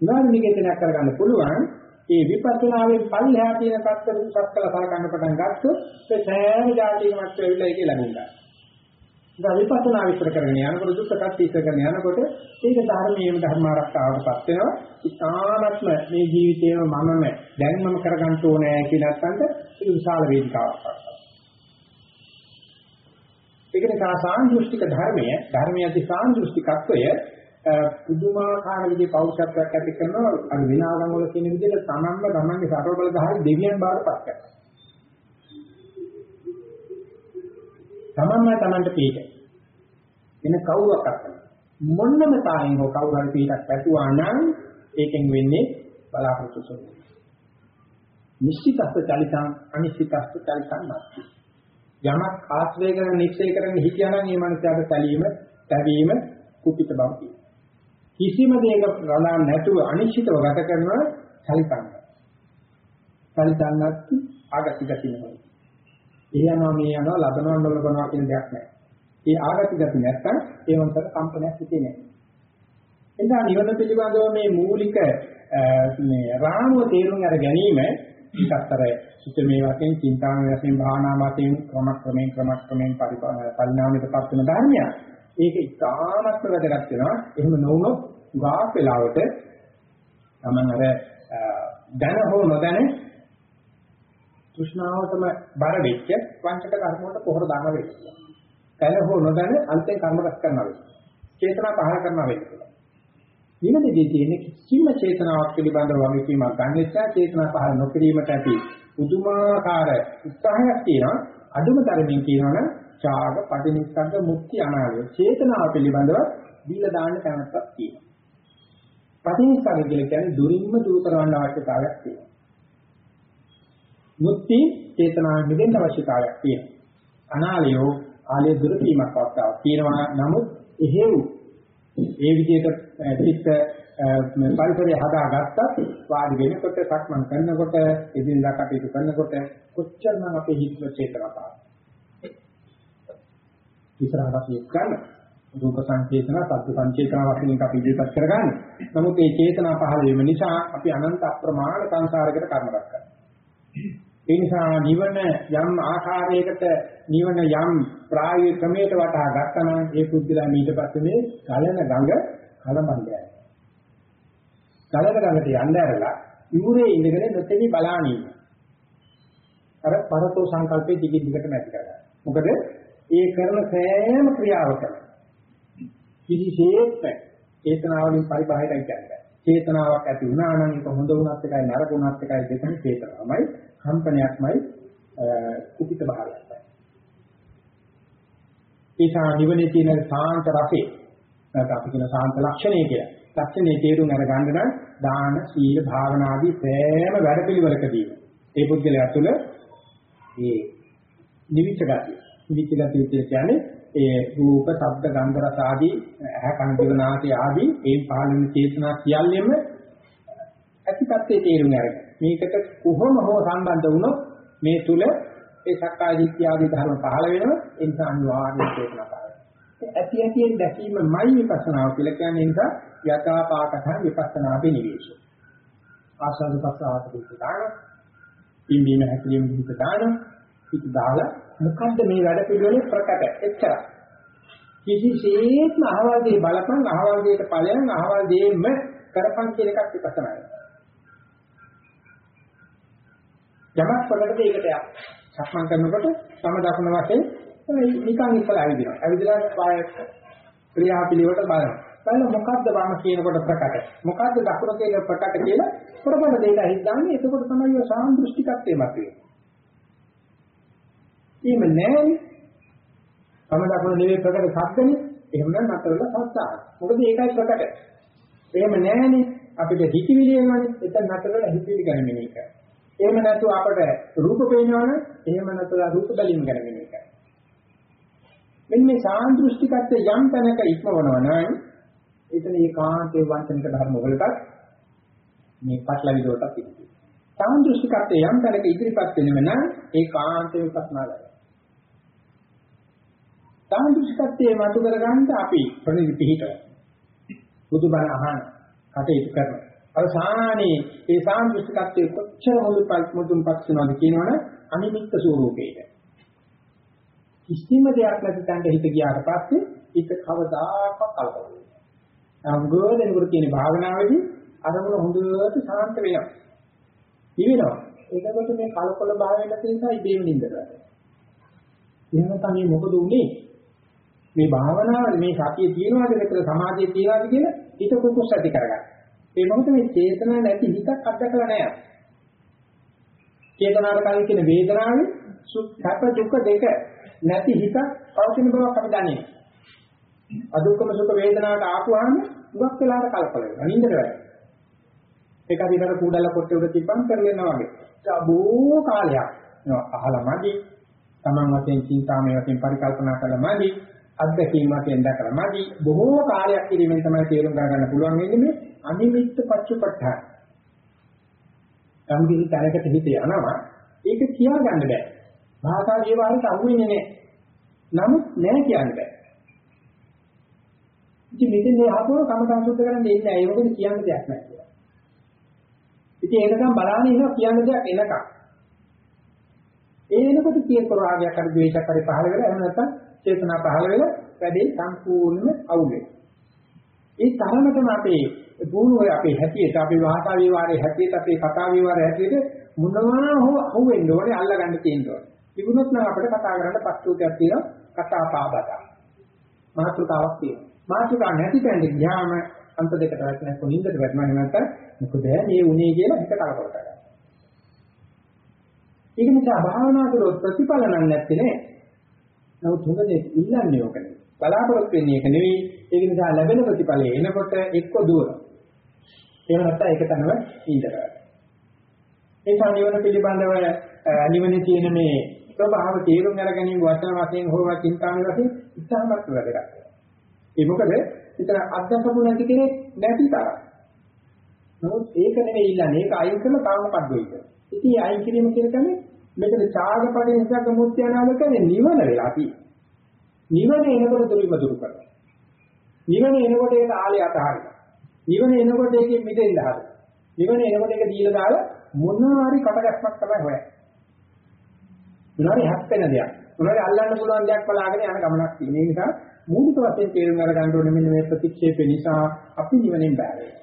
නිවාරි නිකේතනයක් කරගන්න පුළුවන් ඒ විපස්සනාවේ පල්ලෙහා තියෙන පැත්තට සත්කල සලකන්න පටන් ගත්තොත් ඒ සෑම જાතියකමත් වෙවිලා ඒකේ ලඟුණා. ඉතින් විපස්සනා විස්තර කරගෙන යනකොට දුක්ඛ සත්‍ය ඉස්සර කරගෙන යනකොට ඒක ධර්මයේම ධර්ම ආරක්ෂාවටපත් වෙනවා. ඉතාමත්ම මේ ජීවිතේම මමම දැන් මම කරගන්න ඕනේ කියලා නැත්නම් ඒක විශාල වේදිකාවක් වත්තා. ඒක නිසා සාන්දෘෂ්ටික ධර්මය ධර්මයේදී සාන්දෘෂ්ටිකත්වය පුදුමාකාර විදිහේ පෞෂත්වයක් ඇති කරනවා අර විනාගම් වල කියන විදිහට තමන්ම තමන්ගේ සතරබල ධාරි දෙවියන් බවට පත් කරනවා. තමන්ම තමන්ට පිට. වෙන කවුරක් අත්දැක. මොන්නම තායින් හෝ කවුරු හරි පිටක් පැතුවා නම් ඒකෙන් වෙන්නේ බලාපොරොත්තු සුළු. නිශ්චිතස්ස චලිතං අනිශ්චිතස්ස චලිතං නැති. යමක් ආශ්‍රය කරන නිශ්චය කරන හිතියනම් මේ මනසට තැලීම, තැවීම, කුපිත බව කියනවා. කිසිම දෙයක රඳාන් නැතුව අනිශ්චිතව ගත කරනවා චලිතං. චලිතං නැති ආගති ගතිනවා. ඒ යනවා මේ යනවා ලබනවා නොලබනවා කියන දෙයක් නැහැ. ඒ ආගති ගති නැත්තම් ඒ වන්තර කම්පනයක් හිතේ නැහැ. එදා නිවන පිළිබඳව මේ මූලික මේ රාමුව තේරුම් අර ගැනීම ඊටතර සුත මේ වශයෙන් චින්තාන වශයෙන් භාවනා වශයෙන් ක්‍රම ක්‍රමයෙන් ක්‍රම ක්‍රමයෙන් පරිණාමයටපත් වෙන ධර්මයක්. ඒක ඉතාමත්ම වැදගත් වෙනවා. එහෙම නොවුනොත් ගාක් වෙලාවට තමන් අර දැන හෝ නොදැන තෘෂ්ණාවටම බර වෙච්ච වංචක කර්ම වලට පොහොර දාන වෙනවා. දැන හෝ නොදැන අන්තයෙන් කර්ම රැස් කරනවා වෙනවා. චේතනා පහල කරනවා වෙනවා. ඊළඟදී තියෙන කිසිම චේතනාවක් පිළිබඳව වගකීමක් ගන්න නිසා චේතනා පහල නොකිරීමට ඇති පුදුමාකාර උත්සාහයක් තියෙනවා. අදුම තරමින් කියනවනම් ඡාග පටිනිස්සග්ග මුක්ති අනාලය. චේතනාව පිළිබඳව දීලා දාන්න කැමැත්තක් තියෙනවා. පටිනිස්සග්ග කියලා කියන්නේ දුරින්ම දුරු කරවන්න අවශ්‍යතාවයක් තියෙනවා. මුක්ති චේතනාව නිදෙන්න අවශ්‍යතාවයක් තියෙනවා. අනාලයෝ ආලය දුරු වීමක් අවස්ථාවක් තියෙනවා. නමුත් එහෙව් ඒ විදිහට චිත්ත පරිසරය හදාගත්තත් වාඩි වෙනකොට සක්මන් කරනකොට එදිනදා කටයුතු කරනකොට කොච්චරනම් අපේ හිතේ චේතනාව ඉස්සරහට අපි ගන්න රූප සංචේතන, සද්ද සංචේතන වශයෙන් අපි ඉදිරිපත් කරගන්න. නමුත් මේ චේතනා පහළ වීම නිසා අපි අනන්ත අප්‍රමාණ සංසාරයකට කර්ම රැස් කරනවා. ඒ නිසා නිවන යම් ආකාරයකට නිවන යම් ප්‍රායෝගික ක්‍රමයකට වටහා ගත්තා නම් ඒ පුද්ගලයා ඊට පස්සේ මේ ගලන ගඟ කලබලයි. ගලන ගඟට යන්න ඇරලා ඉමුරේ ඉඳගෙන නොතෙනි බලාගෙන ඉන්න. අර පරතෝ සංකල්පේ දිගින් දිගටම ඇති කරගන්න. මොකද ඒ කරන සෑම ක්‍රියාවකම කිසිසේත් චේතනාවලින් පරිබාහිරයි කියන්නේ. චේතනාවක් ඇති වුණා නම් ඒක හොඳ වුණත් එකයි නරක වුණත් එකයි දෙකම චේතනාවමයි කම්පනයක්මයි කුපිත භාවයක්මයි. ඒසා නිවනේ තියෙන සාන්ත රසේ නැත්නම් අපි කියන සාන්ත ලක්ෂණය කියලා. ලක්ෂණේ තේරුම් අරගන්න නම් දාන, සීල, භාවනා ආදී සෑම වැඩපිළිවෙලකදී ඒ පුද්ගලයා තුළ මේ නිවිච්ච ගතිය. නිවිච්ච ගතිය කියන්නේ ඒ රූප, ශබ්ද, ගන්ධ, රස ආදී ඇහ කන දිව නාසය ආදී ඒ පාලන චේතනා සියල්ලෙම ඇතිපත්තේ තේරුම් අරගෙන මේකට කොහොම හෝ සම්බන්ධ වුණොත් මේ තුල ඒ සක්කාය දිට්ඨිය ආදී ධර්ම පහළ වෙනවා. ඒ නිසා අනිවාර්යයෙන් චේතනා පහළ වෙනවා. ඇති ඇතියෙන් දැකීමයි විපස්සනාව කියලා කියන්නේ නිසා යථාපාකතං විපස්සනා බිනිවේෂය ආසන්න පස්සාවට දුක දාන. පින්බීම හැකීම දුක දාන. පිට දාලා මොකද්ද මේ වැඩ පිළිවෙලේ ප්‍රකට? එච්චරයි. කිසිසේත්ම අහවල් දේ බලපන් අහවල් දේට ඵලයන් අහවල් දේම කරපන් කියන එකක් විපස්සනා යමක් පොළකට ඒකට යක්. සක්මන් කරනකොට සම දකුණ වශයෙන් නිකන් ඉස්සලා ඇවිදිනවා. ඇවිදලා පාය ක්‍රියාපිළිවෙලට බලනවා. බලන මොකද්ද වම කියනකොට ප්‍රකට. මොකද්ද දකුණ කියන ප්‍රකට කියලා පොරබල දෙයට හිතාන්නේ එතකොට තමයි ඔය සාන්දෘෂ්ටිකත්වයේ මතුවේ. එහෙම නැහැ. සම දකුණ නෙවෙයි ප්‍රකට සත්‍යනේ. එහෙම නම් නතරලා සත්‍යාව. මොකද ඒකයි ප්‍රකට. එහෙම නැහැනේ අපිට හිතවිලි එනවනේ එතන නතරලා හිතවිලි ගැන මෙනෙහි කරනවා. එහෙම නැතුව අපට රූප පේනවනේ එහෙම නැතුව රූප බැලීම ගැන මෙනෙහි කරනවා. මෙන්න මේ සාන්දෘෂ්ටිකත්වය යම් තැනක ඉක්මවනවා නම් එතන ඒකාන්තේ වංචනික ධර්ම වලට මේ පටලවි දොටක් තිබෙනවා. සාන්දෘෂ්ටිකත්වය යම් තැනක ඉදිරිපත් වෙනව නම් ඒකාන්තේ විපස්සනාලය. සාන්දෘෂ්ටිකත්වයේ මතු කරගන්න අපි ප්‍රතිදි පිහිටව. බුදුබණ අහන කටයුතු කරනවා. අවසානයේ ඒ සාන්දෘෂ්ටිකත්වයේ කොච්චර මුදුපත් මුදුන්පත් වෙනවද කියනවනේ අනිමිත්ත ස්වરૂපේට. කිසිම දෙයක් නැති තැනට හිත ගියාට පස්සේ හිත කවදාකවත් කලබල වෙන්නේ නැහැ. අංගෝදෙනකොට කියන භාවනාවේදී අරමුණ හොඳට සාන්ත වෙනවා. ඉවෙනවා. ඒකකොට මේ කලකොල භාවයෙන් තියෙනයි බේම නින්දරට. එහෙම තමයි මොකද උනේ? මේ භාවනාව මේ සතිය තියනවාද විතර සමාධිය තියනවාද කියලා හිත කුකුස් ඇති කරගන්න. ඒ මොකද මේ චේතනා නැති හිතක් අත්දකලා නැහැ. චේතනාවට කලින් කියන වේදනාවේ සුඛ දුක දෙක නැති හිත පවතින බවක් අපි දන්නේ. අදුක්කම සුඛ වේදනාවට ආපුවාම දුක් වෙලාවට කල්පල වෙනවා. නින්දට වැටෙනවා. ඒක හරියට කුඩල කොටේ උඩ තිබ්බම් කරලෙනවා වගේ. සබෝ කාලයක්. අහලා මදි. Taman වශයෙන් චින්තාමය වශයෙන් පරිකල්පනා කළා මදි. අත්දැකීම් වශයෙන් දැකලා මදි. බොහෝ කාලයක් ඉරීමෙන් තමයි තේරුම් ගන්න පුළුවන් වෙන්නේ මේ අනිමිත්ත පච්චපට්ඨාන. සම්ගිහි තැනකට හිත යනවා. ඒක කියා ගන්න බෑ. භාෂා විවරයට අහු වෙන්නේ නැහැ. නමුත් නෑ කියන්න බෑ. ඉතින් මෙතන මේ ආපුව කමඨං සුද්ධ කරන්න දෙන්නේ නැහැ. ඒක මොකද කියන්න දෙයක් නැහැ කියලා. ඉතින් ඒකනම් බලන්න ඉන්නවා කියන්න දෙයක් එනකම්. ඒ එනකොට කීක රාගයක් හරි ද්වේෂයක් හරි පහළ වෙලා එහෙම නැත්නම් චේතනා පහළ වෙලා වැඩේ සම්පූර්ණයෙන්ම අවුල් වෙනවා. ඒ තරමටම අපේ බුණුවේ අපේ හැටියට අපේ භාෂා විවරයේ හැටියට අපේ කතා විවරයේ හැටියට මොනවා හෝ අහුවෙන්න ඕනේ අල්ලගන්න තියෙනවා. තිබුණොත් නම් අපිට කතා කරන්න පස්තුතියක් තියෙනවා කතා පාබත. මාතෘකාවක් තියෙනවා. මාතෘකාවක් නැති තැනට ගියාම අන්ත දෙකට වැටෙන කොනින්දට වැටෙනවා නැත්නම් මොකද මේ උනේ කියලා හිත කලබල කරගන්නවා. ඒක නිසා භාවනා කරොත් ප්‍රතිඵල නම් නැත්තේ නේ. නමුත් හොඳට ඉල්ලන්නේ ඕකනේ. බලාපොරොත්තු වෙන්නේ ඒක නෙවෙයි. ඒක නිසා ලැබෙන ප්‍රතිඵලය එනකොට එක්ක දුර. එහෙම නැත්නම් ඒක තමයි ඉඳලා. ඒ සංයෝන පිළිබඳව නිවනේ තියෙන මේ ස්වභාව තේරුම් අරගැනීම වචන වශයෙන් හෝ චින්තාන වශයෙන් ඉතාමත් වැදගත්. ඒ මොකද විතර අත්දකපු නැති කෙනෙක් නැති තරම්. නමුත් ඒක නෙවෙයි ඉල්ලන්නේ. ඒක අයින් කරලා තාම මොකද්ද ඒක. ඉතින් අයින් කිරීම කියන්නේ මෙතන ඡාගපඩේ නිසා ගමුත්‍ය අනාගත කියන්නේ නිවන වෙලා තියෙන්නේ. නිවන එනකොට දුරිම දුරු කරනවා. නිවන එනකොට ඒක ආලේ අතහරිනවා. නිවන එනකොට ඒකෙන් මිදෙන්න හදනවා. නිවන එනකොට ඒක දීලා දාලා මොනවා හරි කටගැස්මක් තමයි හොයන්නේ. මොනවාරි හැප්පෙන දෙයක්. මොනවාරි අල්ලන්න පුළුවන් දෙයක් බලාගෙන යන ගමනක් තියෙන නිසා මූලික වශයෙන් තේරුම් අරගන්න ඕනේ මෙන්න මේ ප්‍රතික්ෂේපය නිසා අපි නිවනෙන් බැහැරේ.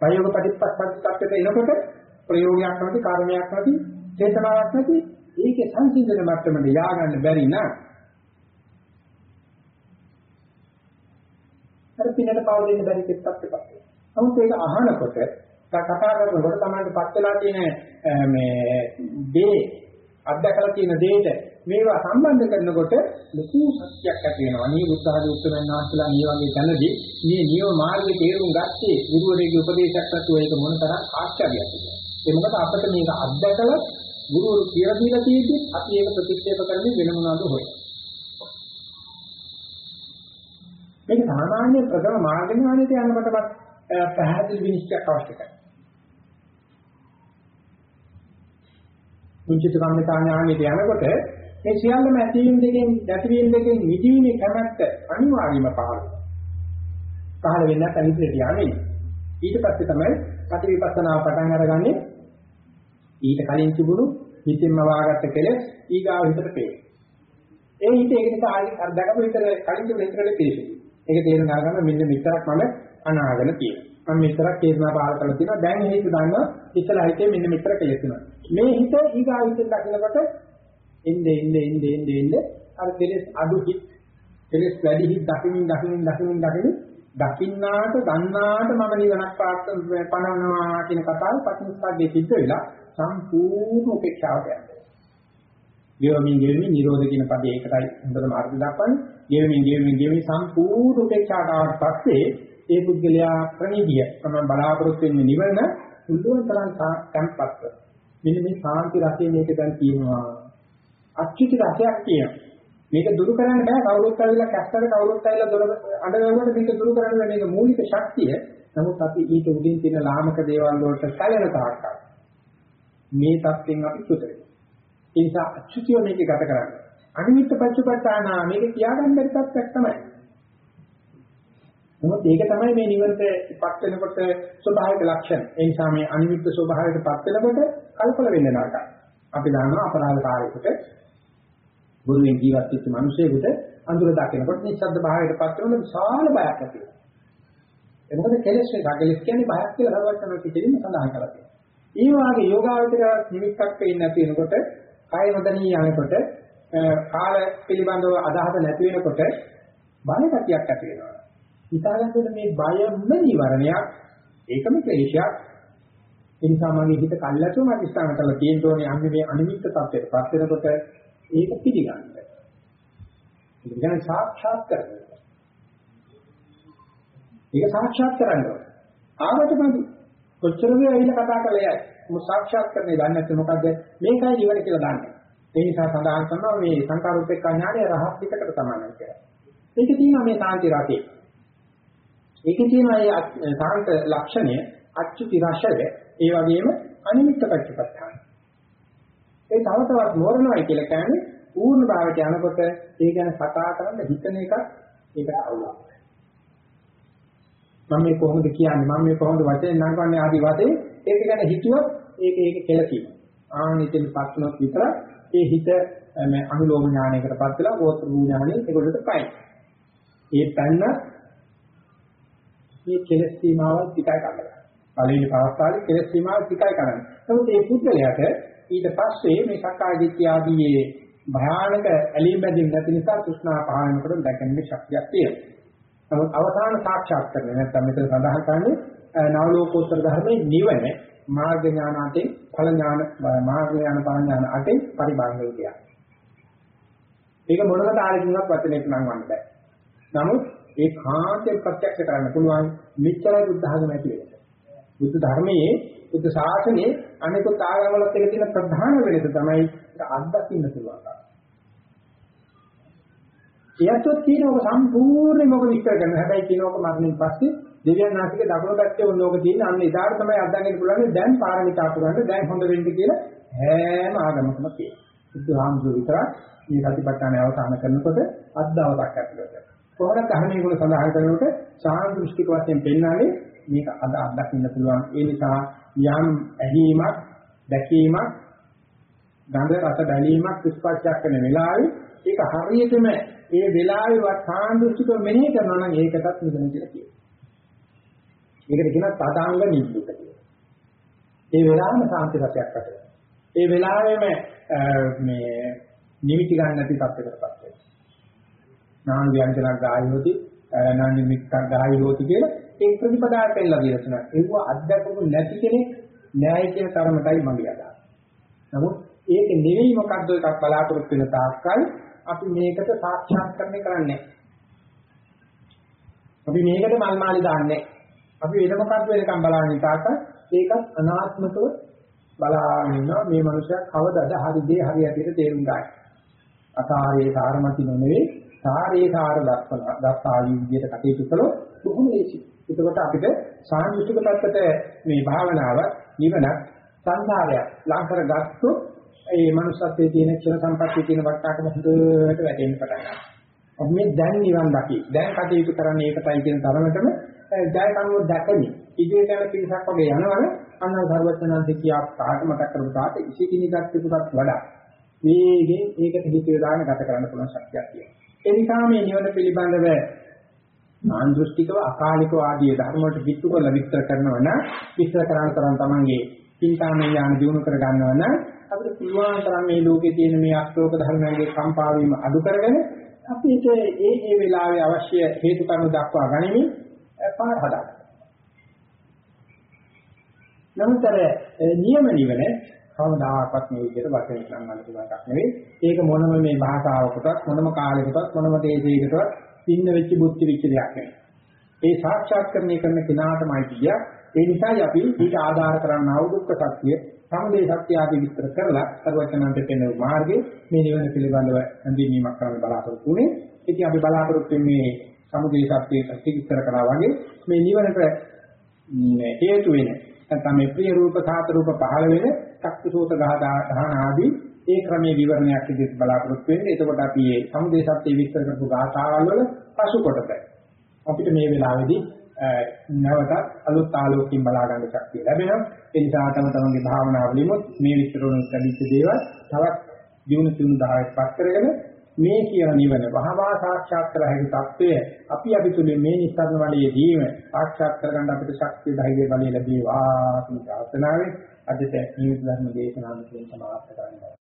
ප්‍රයෝග ප්‍රතිපස්සක්කට එනකොට ප්‍රයෝගයක් නැති කර්මයක් නැති චේතනාවක් නැති ඒකේ සංසිඳන මට්ටමට ය아가න්න බැරි නම් අර පිනට පව දෙන්න බැරි කෙත්තක් එකක්. නමුත් ඒක අහනකොට කතා කරනකොට තමයි පත් වෙලා තියෙන මේ දේ අත්දකලා තියෙන දෙයට මේවා සම්බන්ධ කරනකොට ලොකු සත්‍යයක් ඇති වෙනවා. මේ බුද්ධ ආදී උත්තරයන් වහන්සේලා මේ වගේ තැනදී මේ නියම මාර්ගයේ තේරුම් ගත්තේ ගුරුවරයෙකුගේ උපදේශයක් නැතුව ඒක මොන තරම් ආශ්චර්යයක්ද ඒ මොකද අපිට මේක අත්දකලා ගුරුවරු කියලා දීලා තියෙද්දි අපි ඒක ප්‍රතික්ෂේප කරන්නේ වෙන මොනවාද හොයන්නේ. මේක සාමාන්‍ය ප්‍රථම මාර්ග ඥානයට යනකොටවත් පැහැදිලි විනිශ්චයක් අවශ්‍ය කරනවා. මුචිත කම්මිතා ඥානෙට යනකොට මේ සියල්ලම ඇතිවීම දෙකෙන් නැතිවීම දෙකෙන් නිදීමේ කැමැත්ත අනිවාර්යයෙන්ම පහළ වෙනවා. පහළ වෙන්න තනිපිට යන්නේ. ඊට පස්සේ තමයි ප්‍රතිවිපස්සනාව පටන් අරගන්නේ. ඊට කලින් තිබුණු හිතෙන්ම වාගත්ත කෙලෙස් ඊගාව හිතට පේන. ඒ හිත ඒක නිසා ආයෙ අර දැකපු විතර කලින් තිබුණ හිතට පිළිසෙයි. ඒක තේරුම් ගන්න මෙන්න මෙතරක් මම අනාගෙන තියෙනවා. මම මෙතරක් තේරුණා පහල කරලා තියෙනවා. දැන් හිත දන්නවා ඉස්සලා හිතේ මෙන්න මෙතර කෙලෙස් වෙනවා. මේ හිත ඊගාව හිතෙන් දකිනකොට එන්නේ එන්නේ එන්නේ එන්නේ එන්නේ අර කෙලෙස් අඩු හිත් කෙලෙස් වැඩි හිත් දකින්න දකින්න දකින්න දකින්න දකින්නාට ගන්නාට මම නිවනක් පාත් පනවනවා කියන කතාව පටිච්චසමුප්පාදයේ සිද්ධ වෙලා සම්පූර්ණ උපේක්ෂාවට යනවා. ගෙවමින් ගෙවමින් නිරෝධ කියන පදේ ඒකටයි හොඳටම අර්ථ දක්වන්නේ. ගෙවමින් ගෙවමින් ගෙවමින් සම්පූර්ණ උපේක්ෂාට ආවට පස්සේ ඒ පුද්ගලයා ප්‍රණීතිය තමයි බලාපොරොත්තු වෙන්නේ නිවන පුළුවන් තරම් තැම්පත් මෙන්න මේ සාන්ති රසය මේක දැන් තියෙනවා. අච්චුති රසයක් තියෙනවා. මේක දුරු කරන්න බෑ. කවුරුත් ඇවිල්ලා කැස්තර කවුරුත් ඇවිල්ලා දොර අඬනකොට මේක දුරු කරන්න මේක මූලික ශක්තිය. නමුත් අපි ඊට උඩින් තියෙන ලාමක දේවල් වලට සැලෙන තාක්කල්. මේ தත්යෙන් අපි සුත වෙනවා. ඒ නිසා අච්චුතිය මේක ගත කරන්න. අනිමිත්ත පච්චපට්ඨාන මේක කියාගන්න බැරි තත්ත්වයක් තමයි නමුත් ඒක තමයි මේ නිවනටපත් වෙනකොට ස්වභාවික ලක්ෂණ. ඒ නිසා මේ අනිමිත්ත ස්වභාවයටපත් වෙනකොට කල්පල වෙන්න නරකයි. අපි දන්නවා අපරාධකාරයෙකුට ගුරුවෙන් ජීවත් වෙච්ච මිනිසෙකුට අඳුර දකිනකොට නිශ්ශබ්ද භාවයටපත් වෙනකොට විශාල බයක් ඇති වෙනවා. ඒ මොකද කෙලෙස් එක කෙලෙස් කියන්නේ බයක් කියලා හරවට්ටන කිසිම සඳහන් කරලා තියෙනවා. ඒ වාගේ යෝගාවචර නිමිත්තක් පේන්නේ නැති වෙනකොට කාය මදනී යනකොට කාල පිළිබඳව අදහස නැති වෙනකොට බය කතියක් ඇති වෙනවා. හිතාගන්නකොට මේ බයම නිවරණයක් ඒකම ක්ලේශයක් ඒ නිසා මගේ හිත කල්ලාතුම අධිස්ථාන කරලා තියෙන්න ඕනේ අන්නේ මේ අනිමිත්ත තත්ත්වයට පත් වෙනකොට ඒක පිළිගන්න. ඒක කියන්නේ සාක්ෂාත් කරගන්න. ඒක සාක්ෂාත් කරන්න ඕනේ. ආවටමදි කොච්චර වේ ඇවිල්ලා කතා කළේ යයි. මොකද සාක්ෂාත් කරන්නේ දන්නේ නැත්නම් මොකද්ද මේකයි ජීවන කියලා දන්නේ. ඒ නිසා සඳහන් කරනවා මේ සංකාරූපේක ඥානය රහස් පිටකට සමානයි කියලා. ඒක තියෙනවා මේ සාන්ති රතේ. ඒකේ තියෙන ඒ සාන්ත ලක්ෂණය අච්චුති රසය ඒ වගේම අනිමිත්ත පච්චපත්තාන. ඒ තව තවත් මෝරණයි කියලා කියන්නේ පූර්ණ භාවයට යනකොට ඒ ගැන කතා කරන්න හිතන එක ඒකට අවුලක්. මම මේ කොහොමද කියන්නේ මම මේ කොහොමද වචනේ නංගන්නේ ආදි වශයෙන් ඒක ගැන හිතුවොත් ඒක ඒක කෙලකි. ආනිතෙන් පස්සනොත් විතර ඒ හිත මේ අනුලෝම ඥානයකටපත් වෙලා ගෝත්‍ර ඥානෙ ඒකට පයි. ඒ පැන්න මේ කෙලස් සීමාවල් ටිකයි කරන්නේ. පළවෙනි අවස්ථාවේ කෙලස් සීමාවල් ටිකයි කරන්නේ. නමුත් මේ පුද්ගලයාට ඊට පස්සේ මේ සක්කාය දිට්ඨිය ආදී භයානක ඇලීම් බැඳීම් නැති නිසා තෘෂ්ණා පහළනකොට දැකන්නේ ශක්තියක් තියෙනවා. නමුත් අවසාන සාක්ෂාත් කරන්නේ නැත්නම් මෙතන සඳහන් කරන්නේ නවලෝකෝත්තර ධර්මයේ නිවන මාර්ග ඥාන අතේ ඵල ඥාන මාර්ග ඥාන ඵල ඥාන අතේ පරිභාගය කියන්නේ. ඒක මොනම තාලකින්වත් වචනයක නම් වන්න බෑ. නමුත් ඒ කාන්තේ ප්‍රත්‍යක්ෂ කරන්න පුළුවන් මෙච්චරයි බුද්ධ ධර්ම ඇති වෙන්නේ. බුද්ධ ධර්මයේ බුද්ධ ශාසනයේ අනිකුත් ආගමවලත් එක තියෙන ප්‍රධාන වෙනස තමයි අත්දකින්න පුළුවන්. එයත්ොත් කියනක සම්පූර්ණයෙන්ම ඔබ විස්තර කරන හැබැයි කියනක මරණයෙන් පස්සේ දෙවියන් නාසික දකුණු පැත්තේ ඔන්නෝක තියෙන අන්න එදාට තමයි අත්දකින්න පුළුවන් දැන් පාරමිතා පුරන්න දැන් හොඳ වෙන්න කියලා හැම ආගමකම කියනවා. බුදුහාමුදුරු විතරක් මේ සතිපට්ඨානය අවසන් කරනකොට අද්දවයක් ඇතුළත. කොහොමද ධර්මයේ ගුණ සඳහන් කරනකොට සාහන දෘෂ්ටික වශයෙන් පෙන්වන්නේ මේක අද අත්දකින්න පුළුවන්. ඒ නිසා යම් ඇහිීමක්, දැකීමක්, ගන්ධ රස බැලීමක් ස්පර්ශයක් කරන වෙලාවේ ඒක හරියටම ඒ වෙලාවේ වර්තාන් දෘෂ්ටික මෙනෙහි කරනවා නම් ඒකටත් නිදන කියලා කියනවා. ඒකට කියනවා තදාංග නිබ්බුත කියලා. ඒ වෙලාවෙම සාන්ති රසයක් ඇති ඒ වෙලාවෙම මේ නිමිති ගන්න නැති තත්යකටපත් වෙනවා. නාන ව්‍යංජනක් ගායෝති නාන නිමිත්තක් ගායෝති කියලා ඒ ප්‍රතිපදාවට එල්ලා දීලා තියෙනවා. ඒව අත්දැකපු නැති කෙනෙක් න්යාය කියන තරමටයි මගේ අදහස. නමුත් ඒක නෙවෙයි මොකද්ද එකක් බලාපොරොත්තු වෙන තාක්කල් අපි මේකට සාක්ෂාත් කරන්නේ කරන්නේ අපි මේකට මල් මාලි දාන්නේ අපි වෙන මොකද්ද වෙනකම් බලන්නේ තාක්කල් ඒකත් අනාත්මකව බලාගෙන ඉන්නවා මේ මනුස්සයා කවදාද හරි දේ හරි ඇටියට තේරුම් ගන්න. අසාරේ සාරමති නෙවෙයි සාරේ සාර දක්වන දස්සාවි විදියට කටයුතු කළොත් බොහොම ලේසියි. එතකොට අපිට සාන්දෘෂ්ටික පැත්තට මේ භාවනාව නිවන සංසාරය ලං කරගත්තොත් ඒ මනුස්සත්වයේ තියෙන ක්ෂණ සම්පත්තියේ තියෙන වටාකම හොඳට වැටෙන්න පටන් ගන්නවා. අපි මේ දැන් නිවන් දකි. දැන් කටයුතු කරන්නේ ඒකටයි කියන තරමටම ජය කනුව දැකමි. ඉදිරියට යන පිරිසක් වගේ යනවනේ අන්න සර්වඥාන්සේ කියා කාට මතක් කරපු තාට ඉසිකිනිගත් පිටුපත් වඩා මේකෙන් ඒකට හිත යොදාගෙන ගත කරන්න පුළුවන් ශක්තියක් තියෙනවා. ඒ නිසා මේ නිවන පිළිබඳව ආන්දෘෂ්ටිකව අකාලිකව ආදී ධර්ම වලට පිටු කරලා විස්තර කරනවා නම් විස්තර කරන තරම් තමන්ගේ චින්තාමය ඥාන දිනු කර ගන්නවා නම් අපිට පුළුවන් තරම් මේ ලෝකේ තියෙන මේ අශෝක ධර්මයේ කම්පා වීම අඩු කරගෙන අපිට ඒ ඒ වෙලාවේ අවශ්‍ය හේතු කාරණා දක්වා ගනිමින් පාර හදාගන්න. නමුතර නියම නිවන කවදාකවත් මේ විදිහට වචන නම් ගන්න පුළුවන් එකක් නෙවෙයි. ඒක මොනම මේ භාෂාවකටවත් මොනම කාලයකටවත් මොනම දේශයකටවත් පින්න වෙච්ච බුද්ධි වෙච්ච දෙයක් නෙවෙයි. ඒ සාක්ෂාත්කරණය කරන කෙනාටමයි කිය. ඒ නිසායි අපි ඊට ආධාර කරන්න අවුදුක්ක සත්‍ය, සමුදේ සත්‍ය ආදී විස්තර කරලා සර්වචනන්ට පෙන්වන මාර්ගයේ මේ නිවන පිළිබඳව හඳුන්වීමක් කරන්න බලාපොරොත්තු වෙන්නේ. ඉතින් අපි බලාපොරොත්තු වෙන්නේ සමුදේ සත්‍ය ප්‍රතික්ෂේප කරා වගේ මේ නිවනට හේතු වෙන නැත්නම් මේ ප්‍රිය රූප සාත රූප පහළ වෙන චක්කසෝත ගහන ආදී ඒ ක්‍රමයේ විවරණයක් විදිහට බලාපොරොත්තු වෙන්නේ. එතකොට අපි මේ සමුදේ සත්‍ය විස්තර කරපු ගාථාවල් වල පසු කොටස අපිට මේ වෙලාවේදී නැවත අලුත් ආලෝකයෙන් බලා ගන්න ශක්තිය ලැබෙනවා. ඒ නිසා තම තමන්ගේ භාවනාවලිමුත් මේ විස්තර වලින් ලැබිච්ච දේවල් තවත් දිනු තුන 10ක් පස් කරගෙන මේ කියන නිවන වහවා සාක්ෂාත් කර හැකි తත්වය අපි අපි තුලින් මේ නිස්සාරණ වලයේදීම සාක්ෂාත් කරගන්න අපිට ශක්තිය ධෛර්ය බලය ලැබේවා කියන ප්‍රාර්ථනාවෙන් අදට නිවිත ධර්ම දේශනාව මෙතන සමාප්ත කරනවා.